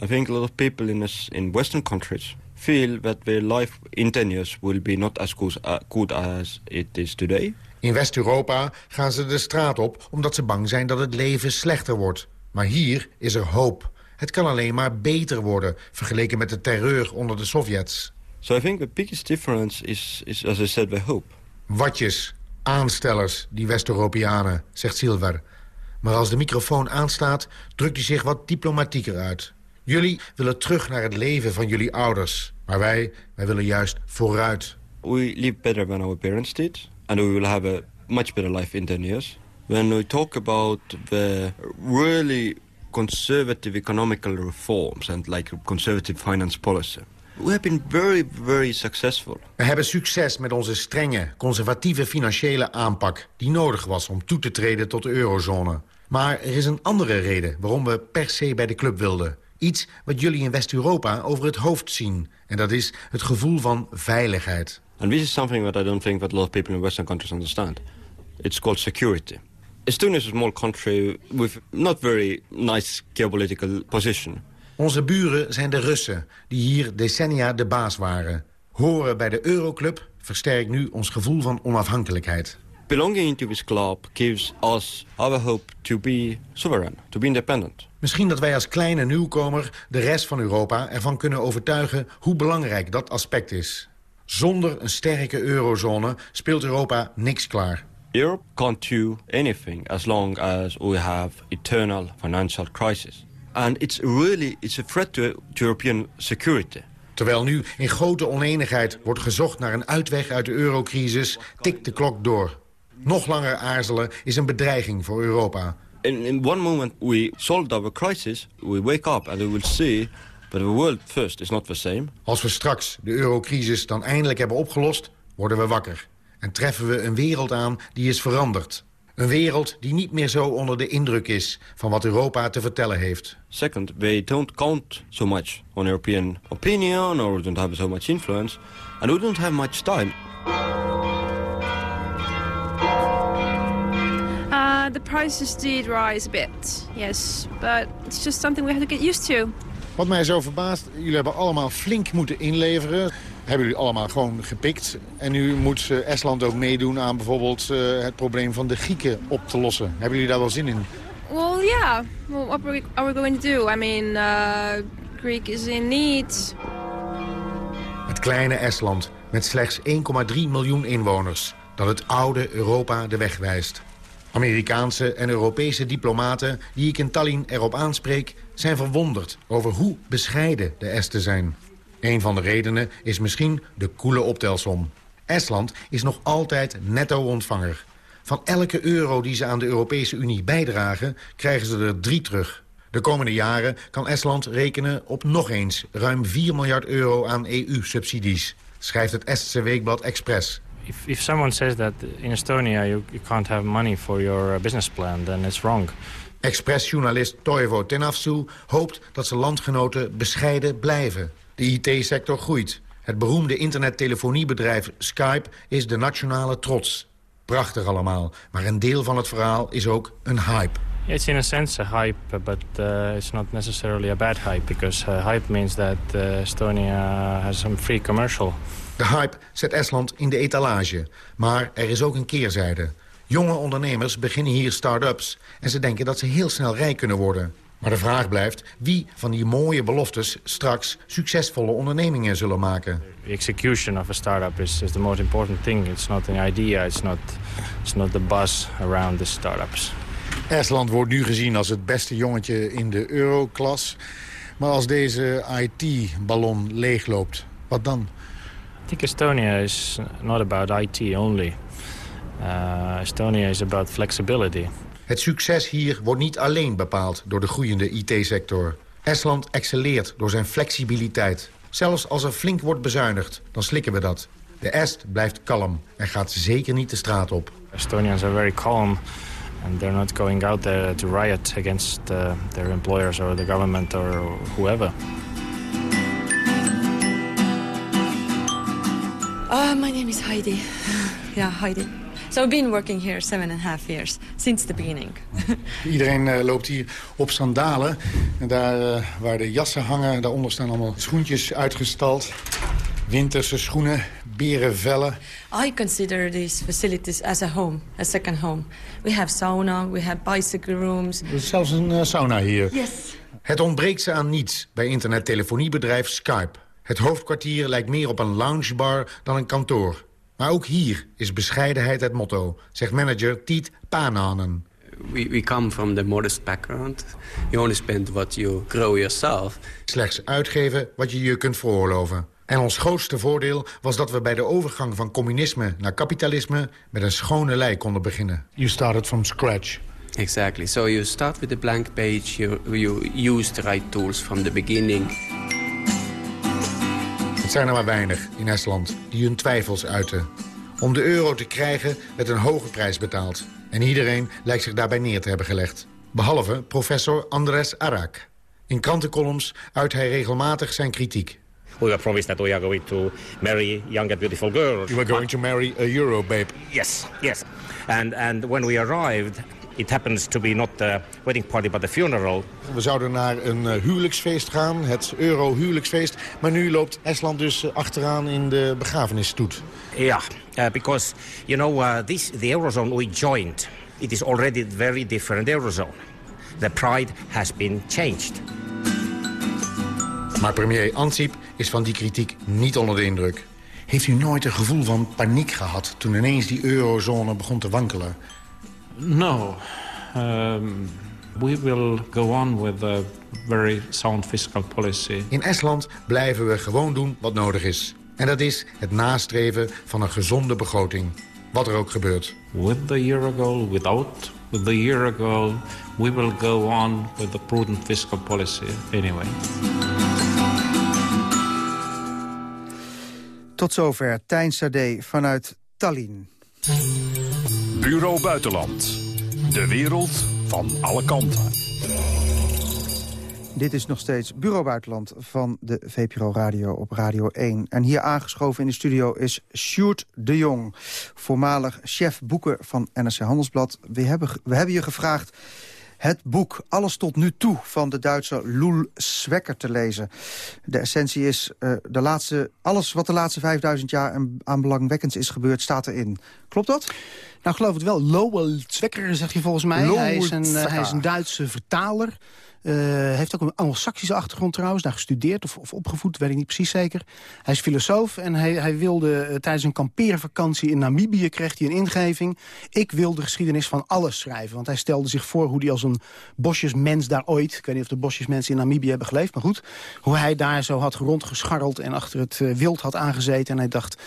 I think a lot of people in, this, in western countries feel that their life in 10 years will be not as uh, good as it is today. In West-Europa gaan ze de straat op omdat ze bang zijn dat het leven slechter wordt. Maar hier is er hoop. Het kan alleen maar beter worden, vergeleken met de terreur onder de Sovjets. So I think the biggest difference is, is as I said, the hope. Watjes, aanstellers, die West-Europeanen, zegt Silver. Maar als de microfoon aanstaat, drukt hij zich wat diplomatieker uit. Jullie willen terug naar het leven van jullie ouders. Maar wij, wij willen juist vooruit. We live better than our parents did. And we will have a much better life in 10 years. When we talk about the really conservative economical reforms and like conservative finance policy, we have been very, very successful. We hebben succes met onze strenge, conservatieve financiële aanpak... die nodig was om toe te treden tot de eurozone. Maar er is een andere reden waarom we per se bij de club wilden. Iets wat jullie in West-Europa over het hoofd zien. En dat is het gevoel van veiligheid. And this is something that I don't think that a lot of people in Western countries understand. It's called security. Estonia is a small country with not very nice geopolitical position. Onze buren zijn de Russen, die hier decennia de baas waren. Horen bij de Euroclub versterkt nu ons gevoel van onafhankelijkheid. Belonging to this club gives us our hope to be sovereign, to be independent. Misschien dat wij als kleine nieuwkomer de rest van Europa ervan kunnen overtuigen hoe belangrijk dat aspect is. Zonder een sterke eurozone speelt Europa niks klaar. Europe can't do anything as long as we have eternal financial crisis. And it's really it's a threat to, European security. Terwijl nu in grote oneenigheid wordt gezocht naar een uitweg uit de eurocrisis... tikt de klok door. Nog langer aarzelen is een bedreiging voor Europa. In, in one moment we solved our crisis, we wake up and we will see that the world first is not the same. Als we straks de eurocrisis dan eindelijk hebben opgelost, worden we wakker. En treffen we een wereld aan die is veranderd. Een wereld die niet meer zo onder de indruk is van wat Europa te vertellen heeft. Second, they don't count so much on European opinion or don't have so much influence. And we don't have much time. Uh, the prices did rise a bit, yes, but it's just something we have to get used to. Wat mij zo verbaast, jullie hebben allemaal flink moeten inleveren. Hebben jullie allemaal gewoon gepikt. En nu moet eh, Estland ook meedoen aan bijvoorbeeld eh, het probleem van de Grieken op te lossen. Hebben jullie daar wel zin in? Well, yeah. Well, what are we, are we going to do? I mean, uh, Greek is in need. Het kleine Estland met slechts 1,3 miljoen inwoners. Dat het oude Europa de weg wijst. Amerikaanse en Europese diplomaten die ik in Tallinn erop aanspreek... zijn verwonderd over hoe bescheiden de Esten zijn. Een van de redenen is misschien de koele optelsom. Estland is nog altijd netto-ontvanger. Van elke euro die ze aan de Europese Unie bijdragen... krijgen ze er drie terug. De komende jaren kan Estland rekenen op nog eens... ruim 4 miljard euro aan EU-subsidies, schrijft het Estse weekblad Express. If, if someone says that in Estonia you, you can't have money for your uh, business plan, then it's wrong. Expressjournalist Toivo Tenafsu hoopt dat zijn landgenoten bescheiden blijven. De IT-sector groeit. Het beroemde internettelefoниebedrijf Skype is de nationale trots. Prachtig allemaal, maar een deel van het verhaal is ook een hype. It's in a sense a hype, but uh, it's not necessarily a bad hype because uh, hype means that uh, Estonia has some free commercial. De hype zet Estland in de etalage, maar er is ook een keerzijde. Jonge ondernemers beginnen hier start-ups en ze denken dat ze heel snel rijk kunnen worden. Maar de vraag blijft wie van die mooie beloftes straks succesvolle ondernemingen zullen maken. The execution of a startup is, is the most important thing. It's not an idea, it's not, it's not the buzz around the startups. Estland wordt nu gezien als het beste jongetje in de euroklas. Maar als deze IT-ballon leegloopt, wat dan? I think Estonia is not about IT only. Uh, Estonia is about flexibility. Het succes hier wordt niet alleen bepaald door de groeiende IT-sector. Estland excelleert door zijn flexibiliteit. Zelfs als er flink wordt bezuinigd, dan slikken we dat. De Est blijft kalm en gaat zeker niet de straat op. Estonians are very calm and they're not going out there to riot against uh, their employers or the government or whoever. Uh, my name is Heidi. [sighs] yeah, Heidi. So I've been working here seven and a half years, since the beginning. [laughs] Iedereen uh, loopt hier op sandalen. En daar uh, waar de jassen hangen, daaronder staan allemaal schoentjes uitgestald. Winterse schoenen, berenvellen. I consider these facilities as a home, a second home. We have sauna, we have bicycle rooms. Er is zelfs een uh, sauna hier. Yes. Het ontbreekt ze aan niets bij internettelefoniebedrijf Skype. Het hoofdkwartier lijkt meer op een loungebar dan een kantoor. Maar ook hier is bescheidenheid het motto, zegt manager Tiet Pananen. We, we come from the modest background. You only spend what you grow yourself. Slechts uitgeven wat je je kunt veroorloven. En ons grootste voordeel was dat we bij de overgang van communisme naar kapitalisme met een schone lei konden beginnen. You started from scratch. Exactly. So you start with a blank page. You, you use the right tools from the beginning. Zijn er maar weinig in Estland die hun twijfels uiten. Om de euro te krijgen werd een hoge prijs betaald. En iedereen lijkt zich daarbij neer te hebben gelegd. Behalve professor Andres Arak. In krantencolumns uit hij regelmatig zijn kritiek. We were promised that we are going to marry young and beautiful girls. You were going to marry a euro babe. Yes, yes. And, and when we arrived, it happens to be not the wedding party but the funeral. We zouden naar een uh, huwelijksfeest gaan, het euro-huwelijksfeest. Maar nu loopt Estland dus uh, achteraan in de begrafenisstoet. Yeah, uh, because, you know, uh, this, the Eurozone we joined, it is already very different Eurozone. The pride has been changed. Maar premier Ansip is van die kritiek niet onder de indruk. Heeft u nooit een gevoel van paniek gehad toen ineens die eurozone begon te wankelen? No. Um, We will go on with a very sound fiscal policy. In Estland blijven we gewoon doen wat nodig is. En dat is het nastreven van een gezonde begroting. Wat er ook gebeurt. With the euro goal, without with the euro goal, we will go on with the prudent fiscal policy anyway. Tot zover Tijn Sade vanuit Tallinn. Bureau Buitenland. De wereld van alle kanten. Dit is nog steeds Bureau Buitenland van de VPRO Radio op Radio 1. En hier aangeschoven in de studio is Sjoerd de Jong... voormalig chef boeken van NRC Handelsblad. We hebben, we hebben je gevraagd het boek Alles tot nu toe van de Duitse Loel Zwekker te lezen. De essentie is, uh, de laatste, alles wat de laatste 5000 jaar aan belangwekkends is gebeurd, staat erin. Klopt dat? Nou, geloof het wel. Lowell Zwekker, zeg je volgens mij. Hij is, een, uh, hij is een Duitse vertaler. Uh, heeft ook een Anglo-Saxische achtergrond trouwens. Daar gestudeerd of, of, opgevoed, weet ik niet precies zeker. Hij is filosoof en hij, hij wilde uh, tijdens een kampeervakantie in Namibië... kreeg hij een ingeving. Ik wil de geschiedenis van alles schrijven. Want hij stelde zich voor hoe hij als een bosjesmens daar ooit... ik weet niet of de bosjesmensen in Namibië hebben geleefd, maar goed... hoe hij daar zo had rondgescharreld en achter het uh, wild had aangezeten. En hij dacht,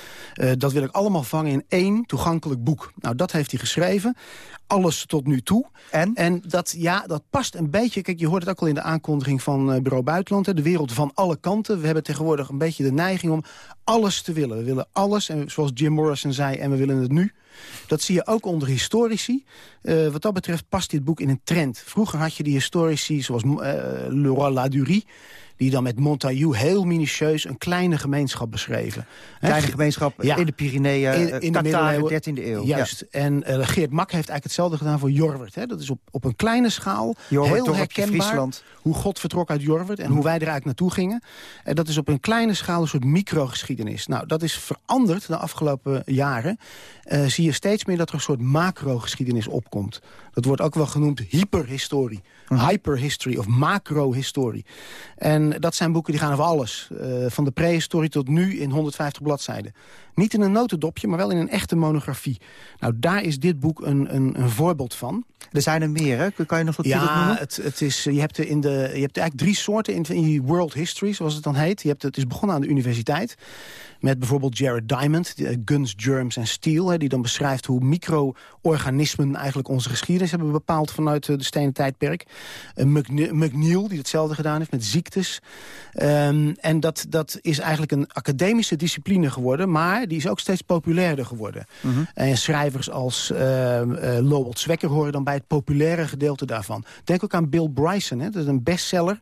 dat wil ik allemaal vangen in één toegankelijk boek. Nou, dat heeft hij geschreven alles tot nu toe. En? En dat, ja, dat past een beetje... Kijk, je hoort het ook al in de aankondiging van uh, Bureau Buitenland. Hè, de wereld van alle kanten. We hebben tegenwoordig een beetje de neiging om alles te willen. We willen alles, en zoals Jim Morrison zei, en we willen het nu. Dat zie je ook onder historici. Uh, wat dat betreft past dit boek in een trend. Vroeger had je die historici zoals uh, Laurent Ladurie die dan met Montaillou heel minutieus een kleine gemeenschap beschreven. Kleine gemeenschap ja. in de Pyreneeën, in, in de middeleeuwen, 13e eeuw. Juist. Ja. En uh, Geert Mak heeft eigenlijk hetzelfde gedaan voor Jorwert. Hè. Dat is op, op een kleine schaal Jorwert, heel herkenbaar Friesland. hoe God vertrok uit Jorwert... en hoe wij er eigenlijk naartoe gingen. En dat is op een kleine schaal een soort microgeschiedenis. Nou, dat is veranderd de afgelopen jaren. Uh, zie je steeds meer dat er een soort macrogeschiedenis opkomt. Dat wordt ook wel genoemd hyperhistorie. -huh. Hyperhistory of macrohistorie. En dat zijn boeken die gaan over alles. Uh, van de prehistorie tot nu in 150 bladzijden. Niet in een notendopje, maar wel in een echte monografie. Nou, daar is dit boek een, een, een voorbeeld van. Er zijn er meer, hè? Kan je nog wat ja, noemen? Het, het is, je, hebt in de, je hebt eigenlijk drie soorten in, in die world history, zoals het dan heet. Je hebt, het is begonnen aan de universiteit. Met bijvoorbeeld Jared Diamond, Guns, Germs en Steel. Hè, die dan beschrijft hoe micro-organismen eigenlijk onze geschiedenis hebben bepaald vanuit de stenen tijdperk. Uh, McNeil, die hetzelfde gedaan heeft met ziektes. Um, en dat, dat is eigenlijk een academische discipline geworden, maar die is ook steeds populairder geworden. Mhm. En schrijvers als uh, uh, Lowell Zwekker horen dan bij het populaire gedeelte daarvan. Denk ook aan Bill Bryson, hè, dat is een bestseller.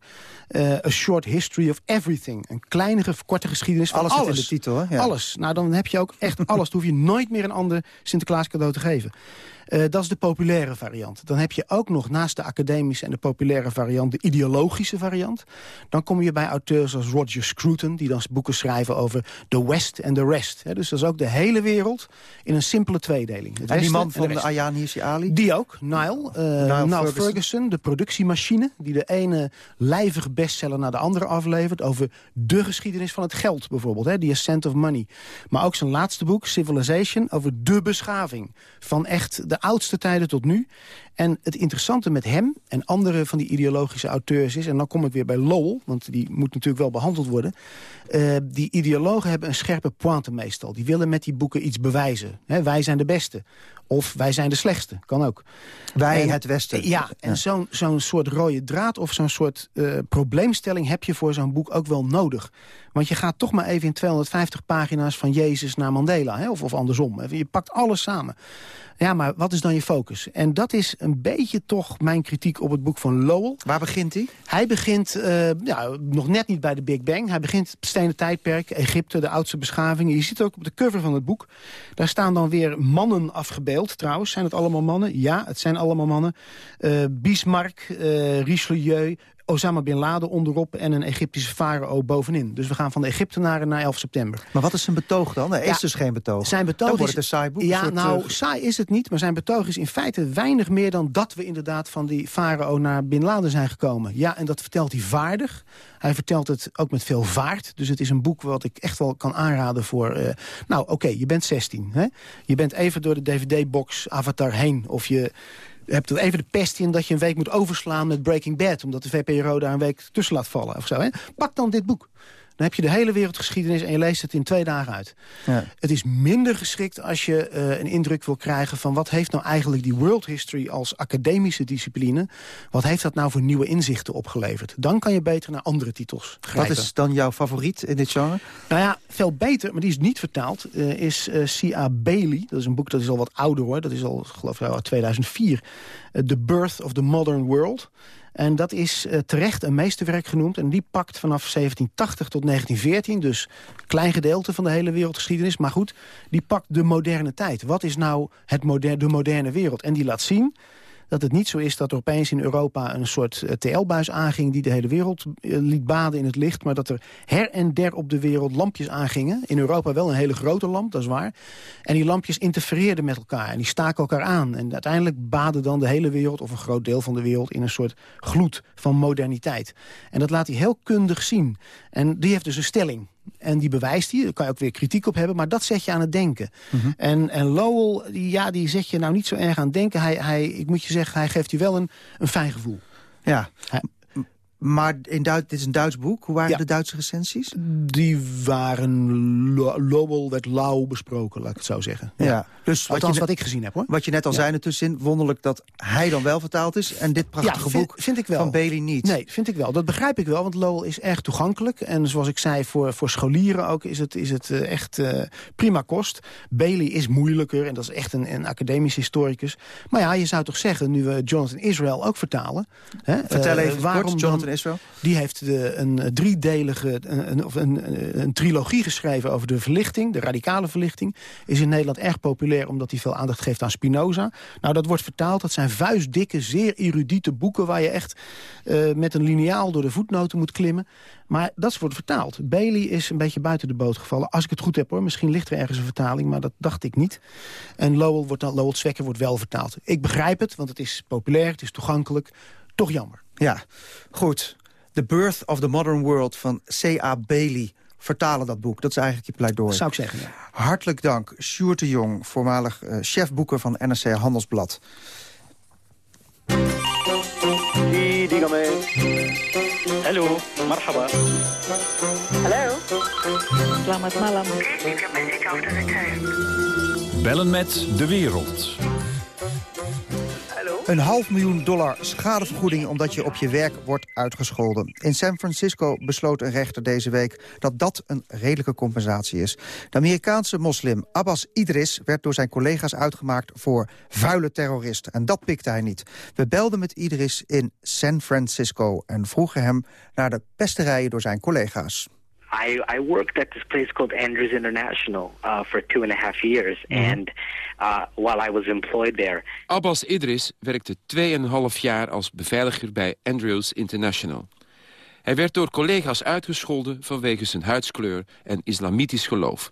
Uh, A Short History of Everything. Een kleinere, korte geschiedenis van alles. alles. in de titel, hè? Ja. Alles. Nou, dan heb je ook echt alles. Dan hoef je nooit meer een ander Sinterklaas cadeau te geven. Uh, dat is de populaire variant. Dan heb je ook nog naast de academische en de populaire variant... de ideologische variant. Dan kom je bij auteurs als Roger Scruton... die dan boeken schrijven over the West en the rest. He, dus dat is ook de hele wereld in een simpele tweedeling. Het en die man van de, de Ayaan Hirsi Ali? Die ook, Nile. Uh, Nile, Nile Ferguson. Ferguson, de productiemachine... die de ene lijvige bestseller naar de andere aflevert... over de geschiedenis van het geld bijvoorbeeld. He, The Ascent of Money. Maar ook zijn laatste boek, Civilization... over de beschaving van echt... de de oudste tijden tot nu. En het interessante met hem en andere van die ideologische auteurs is... en dan kom ik weer bij Lowell, want die moet natuurlijk wel behandeld worden... Uh, die ideologen hebben een scherpe pointe meestal. Die willen met die boeken iets bewijzen. He, wij zijn de beste. Of wij zijn de slechtste, kan ook. Wij, en, het Westen. Ja, en ja. zo'n zo'n soort rode draad of zo'n soort uh, probleemstelling... heb je voor zo'n boek ook wel nodig. Want je gaat toch maar even in 250 pagina's van Jezus naar Mandela. Of, of andersom. Je pakt alles samen. Ja, maar wat is dan je focus? En dat is een beetje toch mijn kritiek op het boek van Lowell. Waar begint hij? Hij begint uh, ja, nog net niet bij de Big Bang. Hij begint het stenen tijdperk, Egypte, de oudste beschavingen. Je ziet ook op de cover van het boek. Daar staan dan weer mannen afgebeeld. Trouwens, zijn het allemaal mannen? Ja, het zijn allemaal mannen. Uh, Bismarck, uh, Richelieu, Osama Bin Laden onderop en een Egyptische farao bovenin. Dus we gaan van de Egyptenaren naar 11 september. Maar wat is zijn betoog dan? Er is ja, dus geen betoog. Zijn betoog dan is, wordt het een saai boek. Ja, nou, uh, saai is het niet, maar zijn betoog is in feite weinig meer dan dat we inderdaad van die farao naar Bin Laden zijn gekomen. Ja, en dat vertelt hij vaardig. Hij vertelt het ook met veel vaart. Dus het is een boek wat ik echt wel kan aanraden voor... Uh, nou, oké, okay, je bent 16. Hè? Je bent even door de DVD-box Avatar heen. Of je hebt er even de pest in dat je een week moet overslaan met Breaking Bad... omdat de VPRO daar een week tussen laat vallen of zo. Hè? Pak dan dit boek. Dan heb je de hele wereldgeschiedenis en je leest het in twee dagen uit. Ja. Het is minder geschikt als je uh, een indruk wil krijgen... van wat heeft nou eigenlijk die world history als academische discipline... wat heeft dat nou voor nieuwe inzichten opgeleverd? Dan kan je beter naar andere titels grijpen. Wat is dan jouw favoriet in dit genre? Nou ja, veel beter, maar die is niet vertaald... Uh, is uh, C.A. Bailey. Dat is een boek dat is al wat ouder hoor. Dat is al, geloof ik, 2004. The Birth of the Modern World... En dat is uh, terecht een meesterwerk genoemd. En die pakt vanaf 1780 tot 1914, dus een klein gedeelte van de hele wereldgeschiedenis. Maar goed, die pakt de moderne tijd. Wat is nou het moder de moderne wereld? En die laat zien dat het niet zo is dat er opeens in Europa een soort uh, TL-buis aanging... die de hele wereld uh, liet baden in het licht... maar dat er her en der op de wereld lampjes aangingen. In Europa wel een hele grote lamp, dat is waar. En die lampjes interfereerden met elkaar en die staken elkaar aan. En uiteindelijk baden dan de hele wereld, of een groot deel van de wereld... in een soort gloed van moderniteit. En dat laat hij heel kundig zien. En die heeft dus een stelling. En die bewijst hij, daar kan je ook weer kritiek op hebben... maar dat zet je aan het denken. Mm -hmm. en, en Lowell, die, ja, die zet je nou niet zo erg aan het denken. Hij, hij, ik moet je zeggen, hij geeft je wel een, een fijn gevoel. Ja, hij, maar in Duits, dit is een Duits boek. Hoe waren ja. de Duitse recensies? Die waren... Lowell werd lauw besproken, laat ik het zo zeggen. Ja. ja. Dus Althans wat, wat ik gezien heb, hoor. Wat je net al ja. zei ertussenin, wonderlijk dat hij dan wel vertaald is... en dit prachtige vind, boek vind ik wel. van Bailey niet. Nee, vind ik wel. Dat begrijp ik wel, want Lowell is erg toegankelijk. En zoals ik zei, voor, voor scholieren ook is het, is het uh, echt uh, prima kost. Bailey is moeilijker en dat is echt een, een academisch historicus. Maar ja, je zou toch zeggen, nu we Jonathan Israel ook vertalen... Hè, Vertel even uh, waarom kort, Jonathan Die heeft de, een driedelige een, of een, een trilogie geschreven over de verlichting. De radicale verlichting. Is in Nederland erg populair omdat hij veel aandacht geeft aan Spinoza. Nou, dat wordt vertaald. Dat zijn vuistdikke, zeer erudite boeken... waar je echt uh, met een liniaal door de voetnoten moet klimmen. Maar dat wordt vertaald. Bailey is een beetje buiten de boot gevallen. Als ik het goed heb hoor. Misschien ligt er ergens een vertaling, maar dat dacht ik niet. En Lowell, wordt dan, Lowell Zwekker wordt wel vertaald. Ik begrijp het, want het is populair, het is toegankelijk. Toch jammer. Ja, goed. The Birth of the Modern World van C.A. Bailey. Vertalen dat boek, dat is eigenlijk je pleidooi. Dat zou ik zeggen, ja. Hartelijk dank, Sjoerd de Jong, voormalig uh, chefboeken van NRC Handelsblad. Hallo, marhaba. Hallo. Selamat malam. Bellen met de wereld. Een half miljoen dollar schadevergoeding omdat je op je werk wordt uitgescholden. In San Francisco besloot een rechter deze week dat dat een redelijke compensatie is. De Amerikaanse moslim Abbas Idris werd door zijn collega's uitgemaakt voor vuile terrorist. En dat pikte hij niet. We belden met Idris in San Francisco en vroegen hem naar de pesterijen door zijn collega's. I, I worked at this place called Andrews International uh, for two and a half years. Mm -hmm. And uh, while I was employed there. Abbas Idris werkte 2,5 jaar als beveiliger bij Andrews International. Hij werd door collega's uitgescholden vanwege zijn huidskleur en islamitisch geloof.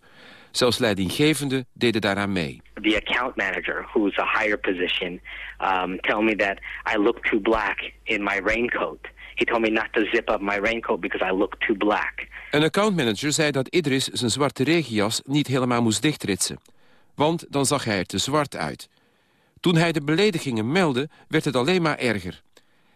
Zelfs leidinggevenden deden daaraan mee. The account manager, who's a higher position, um, tell me that I look too black in my raincoat. He told me not to zip up my raincoat because I look too black. Een accountmanager zei dat Idris zijn zwarte regenjas niet helemaal moest dichtritsen. Want dan zag hij er te zwart uit. Toen hij de beledigingen meldde, werd het alleen maar erger.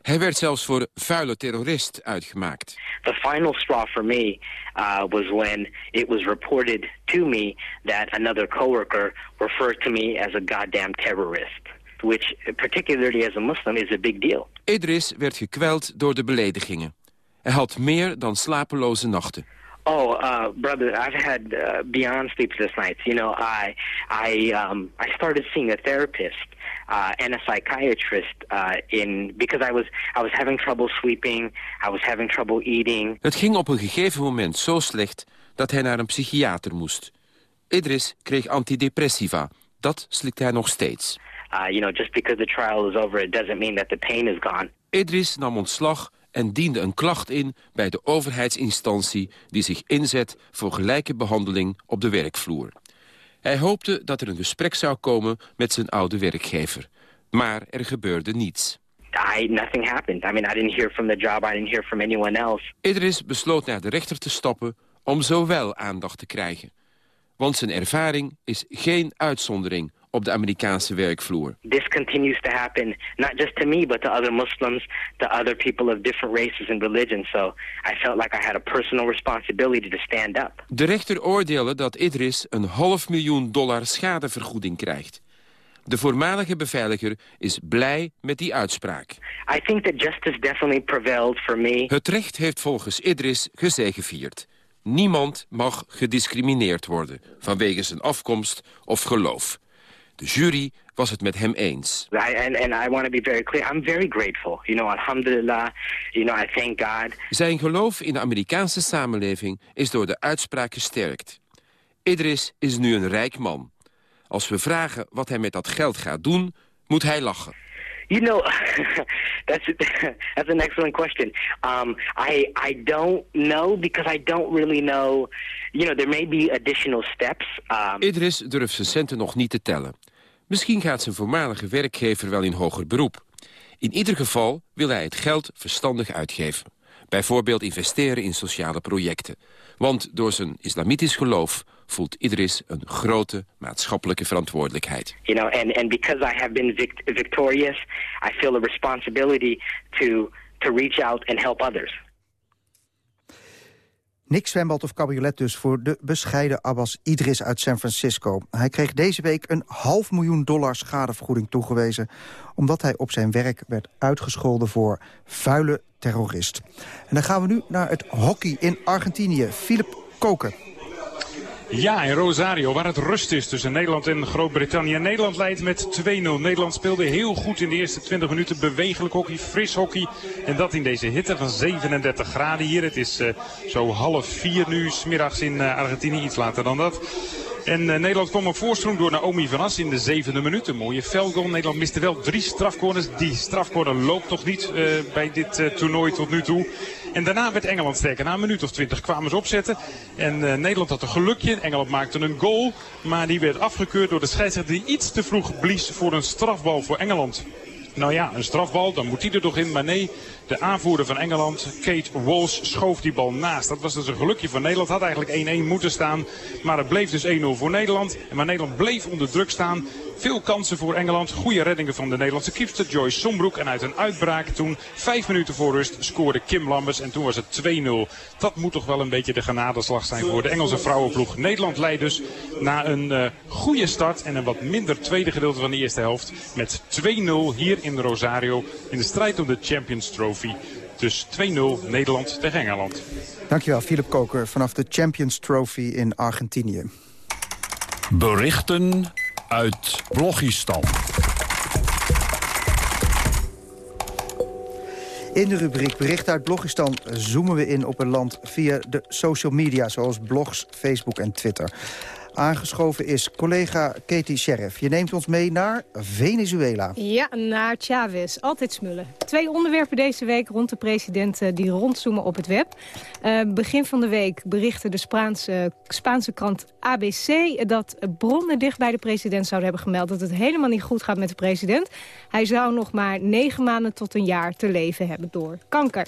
Hij werd zelfs voor vuile terrorist uitgemaakt. The final straw for me uh, was when it was reported to me that another coworker referred to me as a goddamn terrorist. Which, particularly as a Muslim, is a big deal. Idris werd gekweld door de beledigingen. Hij had meer dan slapeloze nachten. Oh, uh, brother, I've had uh, beyond sleepless nights. You know, I, I, um, I started seeing a therapist uh, and a psychiatrist uh, in because I was, I was having trouble sleeping. I was having trouble eating. Het ging op een gegeven moment zo slecht dat hij naar een psychiater moest. Idris kreeg antidepressiva. Dat slikt hij nog steeds. Uh, you know, just because the trial is over, it doesn't mean that the pain is gone. Idris nam ontslag en diende een klacht in bij de overheidsinstantie... die zich inzet voor gelijke behandeling op de werkvloer. Hij hoopte dat er een gesprek zou komen met zijn oude werkgever. Maar er gebeurde niets. I, nothing happened. I mean, I didn't hear from the job. I didn't hear from anyone else. Idris besloot naar de rechter te stappen om zo wel aandacht te krijgen. Want zijn ervaring is geen uitzondering op de Amerikaanse werkvloer. This continues to happen not just to me but to other Muslims, to other people of different races and religions. So I felt like I had a personal responsibility to stand up. De rechter oordeelde dat Idris een half miljoen dollar schadevergoeding krijgt. De voormalige beveiliger is blij met die uitspraak. I think that justice definitely prevailed for me. Het recht heeft volgens Idris gezegevierd. Niemand mag gediscrimineerd worden vanwege zijn afkomst of geloof. De jury was het met hem eens. I, and, and I want to be very clear. I'm very grateful. You know, alhamdulillah. You know, I thank God. Zijn geloof in de Amerikaanse samenleving is door de uitspraak gesterkt. Idris is nu een rijk man. Als we vragen wat hij met dat geld gaat doen, moet hij lachen. You know, [laughs] that's [laughs] that's an excellent question. Um, I I don't know because I don't really know. You know, there may be additional steps. Um, Idris durft zijn centen nog niet te tellen. Misschien gaat zijn voormalige werkgever wel in hoger beroep. In ieder geval wil hij het geld verstandig uitgeven. Bijvoorbeeld investeren in sociale projecten. Want door zijn islamitisch geloof voelt Idris een grote maatschappelijke verantwoordelijkheid. You know, and, and because I have been vict victorious, I feel a responsibility to, to reach out and help others. Niks zwembad of cabriolet dus voor de bescheiden Abbas Idris uit San Francisco. Hij kreeg deze week een half miljoen dollar schadevergoeding toegewezen... omdat hij op zijn werk werd uitgescholden voor vuile terrorist. En dan gaan we nu naar het hockey in Argentinië. Philip Koken. Ja, in Rosario, waar het rust is tussen Nederland en Groot-Brittannië. Nederland leidt met 2-0. Nederland speelde heel goed in de eerste 20 minuten. Bewegelijk hockey, fris hockey. En dat in deze hitte van 37 graden hier. Het is uh, zo half vier nu, smiddags in uh, Argentinië, iets later dan dat. En uh, Nederland kwam op voorsprong door Naomi van As in de zevende minuut. Een mooie veldgoal. Nederland miste wel drie strafcorners. Die strafcorner loopt toch niet uh, bij dit uh, toernooi tot nu toe. En daarna werd Engeland sterker. Na een minuut of twintig kwamen ze opzetten. En Nederland had een gelukje. Engeland maakte een goal. Maar die werd afgekeurd door de scheidsrechter die iets te vroeg blies voor een strafbal voor Engeland. Nou ja, een strafbal, dan moet hij er toch in. Maar nee, de aanvoerder van Engeland, Kate Walsh, schoof die bal naast. Dat was dus een gelukje voor Nederland. Had eigenlijk 1-1 moeten staan. Maar het bleef dus 1-0 voor Nederland. Maar Nederland bleef onder druk staan. Veel kansen voor Engeland. Goede reddingen van de Nederlandse keepster Joyce Sombroek. En uit een uitbraak toen, vijf minuten voor rust, scoorde Kim Lambers. En toen was het 2-0. Dat moet toch wel een beetje de genadeslag zijn voor de Engelse vrouwenploeg. Nederland leidt dus na een uh, goede start en een wat minder tweede gedeelte van de eerste helft. Met 2-0 hier in Rosario in de strijd om de Champions Trophy. Dus 2-0 Nederland tegen Engeland. Dankjewel, Philip Koker vanaf de Champions Trophy in Argentinië. Berichten uit Blogistan. In de rubriek Bericht uit Blogistan zoomen we in op een land via de social media... zoals blogs, Facebook en Twitter. Aangeschoven is collega Katie Sheriff. Je neemt ons mee naar Venezuela. Ja, naar Chavez. Altijd smullen. Twee onderwerpen deze week rond de president die rondzoomen op het web. Uh, begin van de week berichtte de Spaanse, Spaanse krant ABC... dat bronnen dicht bij de president zouden hebben gemeld... dat het helemaal niet goed gaat met de president. Hij zou nog maar negen maanden tot een jaar te leven hebben door kanker.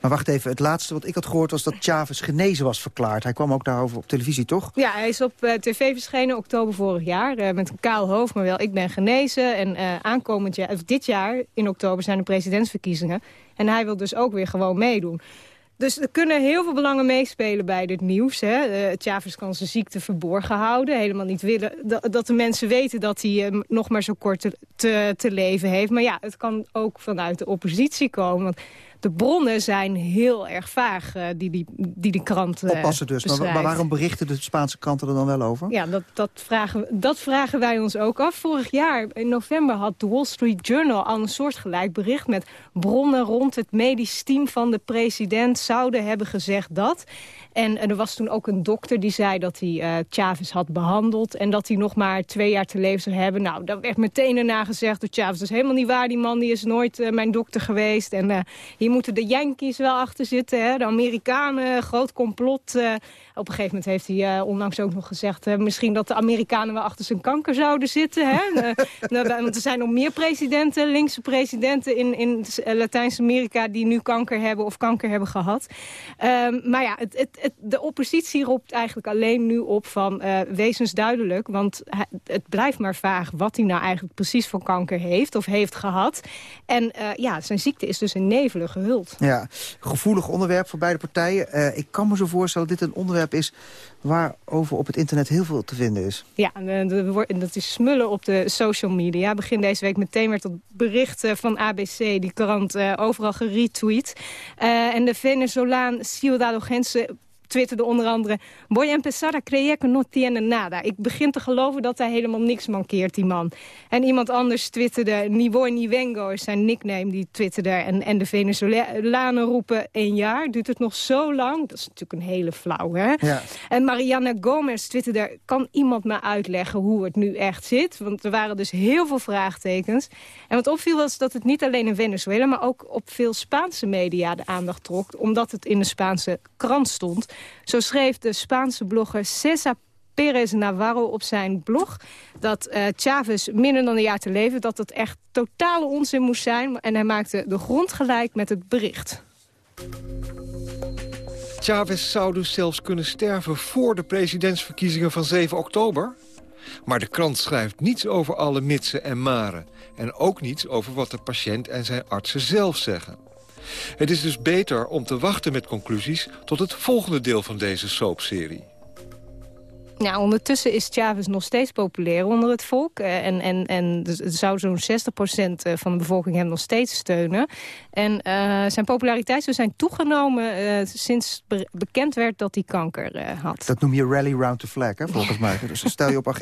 Maar wacht even, het laatste wat ik had gehoord was dat Chavez genezen was verklaard. Hij kwam ook daarover op televisie, toch? Ja, hij is op uh, tv verschenen oktober vorig jaar. Uh, met een kaal hoofd, maar wel ik ben genezen. En uh, aankomend jaar, of dit jaar in oktober zijn de presidentsverkiezingen. En hij wil dus ook weer gewoon meedoen. Dus er kunnen heel veel belangen meespelen bij dit nieuws. Hè. Uh, kan zijn ziekte verborgen houden. Helemaal niet willen dat, de mensen weten dat hij nog maar zo kort te, te, te, leven heeft. Maar ja, het kan ook vanuit de oppositie komen. Want de bronnen zijn heel erg vaag, uh, die, die, die de krant uh, Oppassen dus. Maar, maar, waarom berichten de Spaanse kranten er dan wel over? Ja, dat, dat, vragen, dat vragen wij ons ook af. Vorig jaar, in november, had de Wall Street Journal al een soortgelijk bericht... met bronnen rond het medisch team van de president zouden hebben gezegd dat... En, en er was toen ook een dokter die zei dat hij uh, Chavez had behandeld... en dat hij nog maar twee jaar te leven zou hebben. Nou, dat werd meteen daarna gezegd door Chavez. Dat is helemaal niet waar, die man die is nooit uh, mijn dokter geweest. En uh, hier moeten de Yankees wel achter zitten. Hè? De Amerikanen, groot complot. Uh, op een gegeven moment heeft hij uh, onlangs ook nog gezegd... Uh, misschien dat de Amerikanen wel achter zijn kanker zouden zitten. Hè? [laughs] Nou, want er zijn nog meer presidenten, linkse presidenten... in, in Latijns-Amerika die nu kanker hebben of kanker hebben gehad. Um, maar ja, het, het, de oppositie roept eigenlijk alleen nu op van... wezensduidelijk, want het blijft maar vaag... wat hij nou eigenlijk precies voor kanker heeft of heeft gehad. En ja, zijn ziekte is dus een nevelen gehuld. Ja, gevoelig onderwerp voor beide partijen. ik kan me zo voorstellen dat dit een onderwerp is waarover op het internet heel veel te vinden is. Ja, dat is smullen op de social media. Begin deze week meteen werd dat bericht van ABC, die krant, overal geretweet. Uh, en de Venezolaan Ciudad Ogense twitterde onder andere... Voy empezar a creer que no tiene nada. Ik begin te geloven dat hij helemaal niks mankeert, die man. En iemand anders twitterde... Nivoy Nivengo is zijn nickname, die twitterde. En, en de Venezolanen roepen een jaar. Duurt het nog zo lang? Dat is natuurlijk een hele flauw, hè? Ja. En Mariana Gomez twitterde... Kan iemand me uitleggen hoe het nu echt zit? Want er waren dus heel veel vraagtekens. En wat opviel was dat het niet alleen in Venezuela... maar ook op veel Spaanse media de aandacht trok... omdat het in de Spaanse krant stond. Zo schreef de Spaanse blogger César Perez Navarro op zijn blog... dat uh, Chavez minder dan een jaar te leven... dat het echt totale onzin moest zijn. En hij maakte de grond gelijk met het bericht. Chavez zou dus zelfs kunnen sterven voor de presidentsverkiezingen van 7 oktober? Maar de krant schrijft niets over alle mitsen en maren. En ook niets over wat de patiënt en zijn artsen zelf zeggen. Het is dus beter om te wachten met conclusies... tot het volgende deel van deze soapserie. Ja, ondertussen is Chavez nog steeds populair onder het volk. Eh, en, en, en zou zo'n 60% eh, van de bevolking hem nog steeds steunen. En uh, zijn populariteit zou zijn toegenomen uh, sinds be bekend werd dat hij kanker uh, had. Dat noem je rally round the flag, hè, volgens mij. Dus stel je op...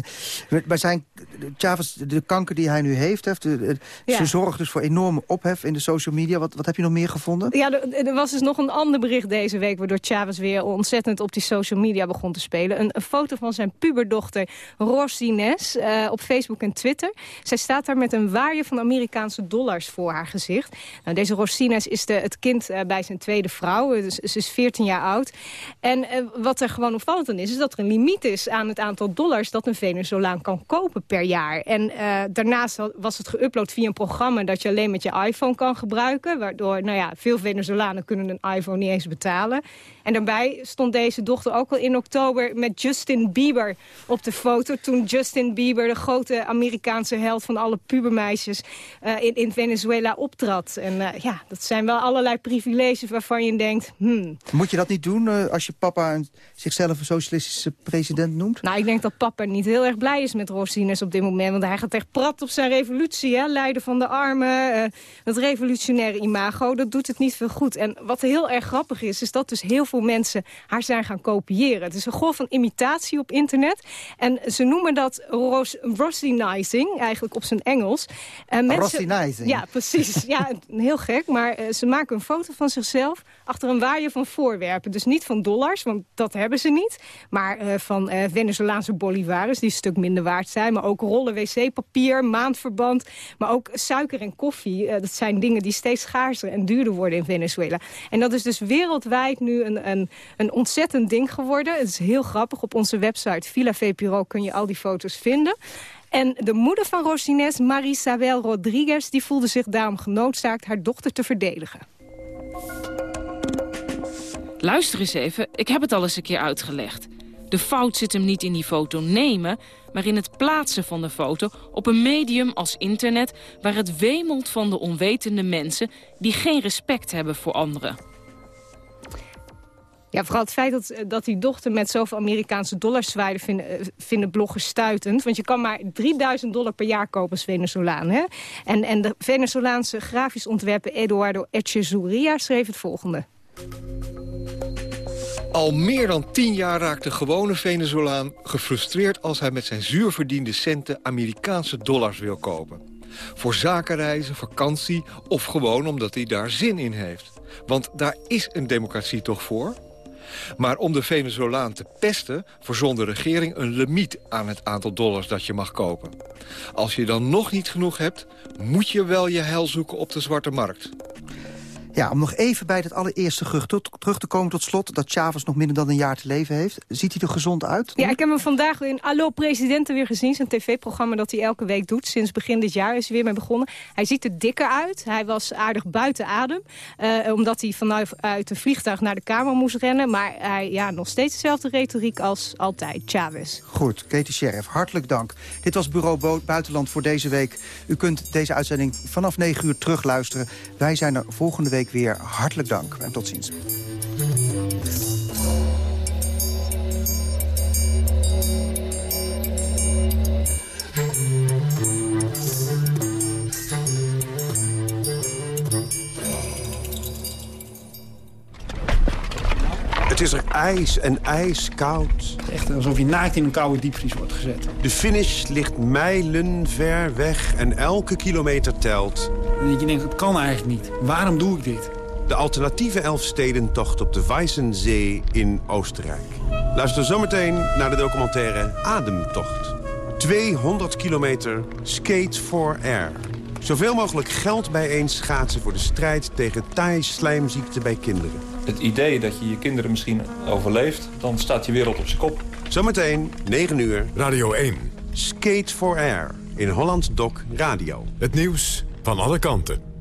Maar zijn Chavez, de kanker die hij nu heeft, heeft ja. ze zorgt dus voor enorme ophef in de social media. Wat, wat heb je nog meer gevonden? Ja, er, er was dus nog een ander bericht deze week... waardoor Chavez weer ontzettend op die social media begon te spelen. Een, een foto van zijn puberdochter Rosines uh, op Facebook en Twitter. Zij staat daar met een waaier van Amerikaanse dollars voor haar gezicht. Nou, deze Rosines is de, het kind uh, bij zijn tweede vrouw. Dus, ze is 14 jaar oud. En wat er gewoon opvallend aan is, is dat er een limiet is aan het aantal dollars dat een Venezolaan kan kopen per jaar. En daarnaast was het geüpload via een programma dat je alleen met je iPhone kan gebruiken. Waardoor nou ja, veel Venezolanen kunnen een iPhone niet eens betalen. En daarbij stond deze dochter ook al in oktober met Justin Bieber op de foto. Toen Justin Bieber, de grote Amerikaanse held van alle pubermeisjes, uh, in, in Venezuela optrad. En uh, ja, dat zijn wel allerlei privileges waarvan je denkt... Hmm. Moet je dat niet doen uh, als je papa een, zichzelf een socialistische president noemt? Nou, ik denk dat papa niet heel erg blij is met Rosines op dit moment. Want hij gaat echt prat op zijn revolutie, hè? Leider van de armen, dat revolutionaire imago, dat doet het niet veel goed. En wat heel erg grappig is, is dat dus heel veel mensen haar zijn gaan kopiëren. Het is een golf van imitatie op internet. En ze noemen dat ros Rossinizing, eigenlijk op zijn Engels. En mensen, Ja, precies. ja, [laughs] heel gek. Maar uh, ze maken een foto van zichzelf achter een waaier van voorwerpen. Dus niet van dollars, want dat hebben ze niet. Maar uh, van uh, Venezolaanse bolivares, die een stuk minder waard zijn. Maar ook rollen wc-papier, maandverband. Maar ook suiker en koffie. dat zijn dingen die steeds schaarser en duurder worden in Venezuela. En dat is dus wereldwijd nu een, een, een ontzettend ding geworden. Het is heel grappig. Op onze website Villa VPRO kun je al die foto's vinden. En de moeder van Rosines, Marisabel Rodriguez... die voelde zich daarom genoodzaakt haar dochter te verdedigen. Luister eens even, ik heb het al eens een keer uitgelegd. De fout zit hem niet in die foto nemen, maar in het plaatsen van de foto op een medium als internet... waar het wemelt van de onwetende mensen die geen respect hebben voor anderen. Ja, vooral het feit dat, dat die dochter met zoveel Amerikaanse dollars zwaaide... vinden, eh, vinden bloggers stuitend. Want je kan maar 3000 dollar per jaar kopen als Venezolaan. Hè? En, en de Venezolaanse grafisch ontwerper Eduardo Echezuria schreef het volgende. Al meer dan tien jaar raakt de gewone Venezolaan gefrustreerd... als hij met zijn zuurverdiende centen Amerikaanse dollars wil kopen. Voor zakenreizen, vakantie of gewoon omdat hij daar zin in heeft. Want daar is een democratie toch voor? Maar om de Venezolaan te pesten verzond de regering een limiet aan het aantal dollars dat je mag kopen. Als je dan nog niet genoeg hebt, moet je wel je heil zoeken op de zwarte markt. Ja, om nog even bij het allereerste gerucht terug te komen tot slot... dat Chavez nog minder dan een jaar te leven heeft. Ziet hij er gezond uit? Ja, ik heb hem vandaag in Allo Presidenten weer gezien. Zijn tv-programma dat hij elke week doet. Sinds begin dit jaar is hij weer mee begonnen. Hij ziet er dikker uit. Hij was aardig buiten adem. Uh, omdat hij vanuit uit de vliegtuig naar de Kamer moest rennen. Maar hij ja, nog steeds dezelfde retoriek als altijd, Chavez. Goed, Katie Sheriff, hartelijk dank. Dit was Bureau Buitenland voor deze week. U kunt deze uitzending vanaf 9 uur terugluisteren. Wij zijn er volgende week weer. Hartelijk dank en tot ziens. Is er ijs en ijskoud. Echt alsof je naakt in een koude diepvries wordt gezet. De finish ligt mijlen ver weg en elke kilometer telt. En je denkt, het kan eigenlijk niet. Waarom doe ik dit? De alternatieve Elfstedentocht op de Weissensee in Oostenrijk. Luister zometeen naar de documentaire Ademtocht. 200 kilometer Skate for Air. Zoveel mogelijk geld bijeen schaatsen voor de strijd tegen taai-slijmziekte bij kinderen. Het idee dat je je kinderen misschien overleeft, dan staat je wereld op zijn kop. Zometeen, 9 uur. Radio 1. Skate for Air in Holland Doc Radio. Het nieuws van alle kanten.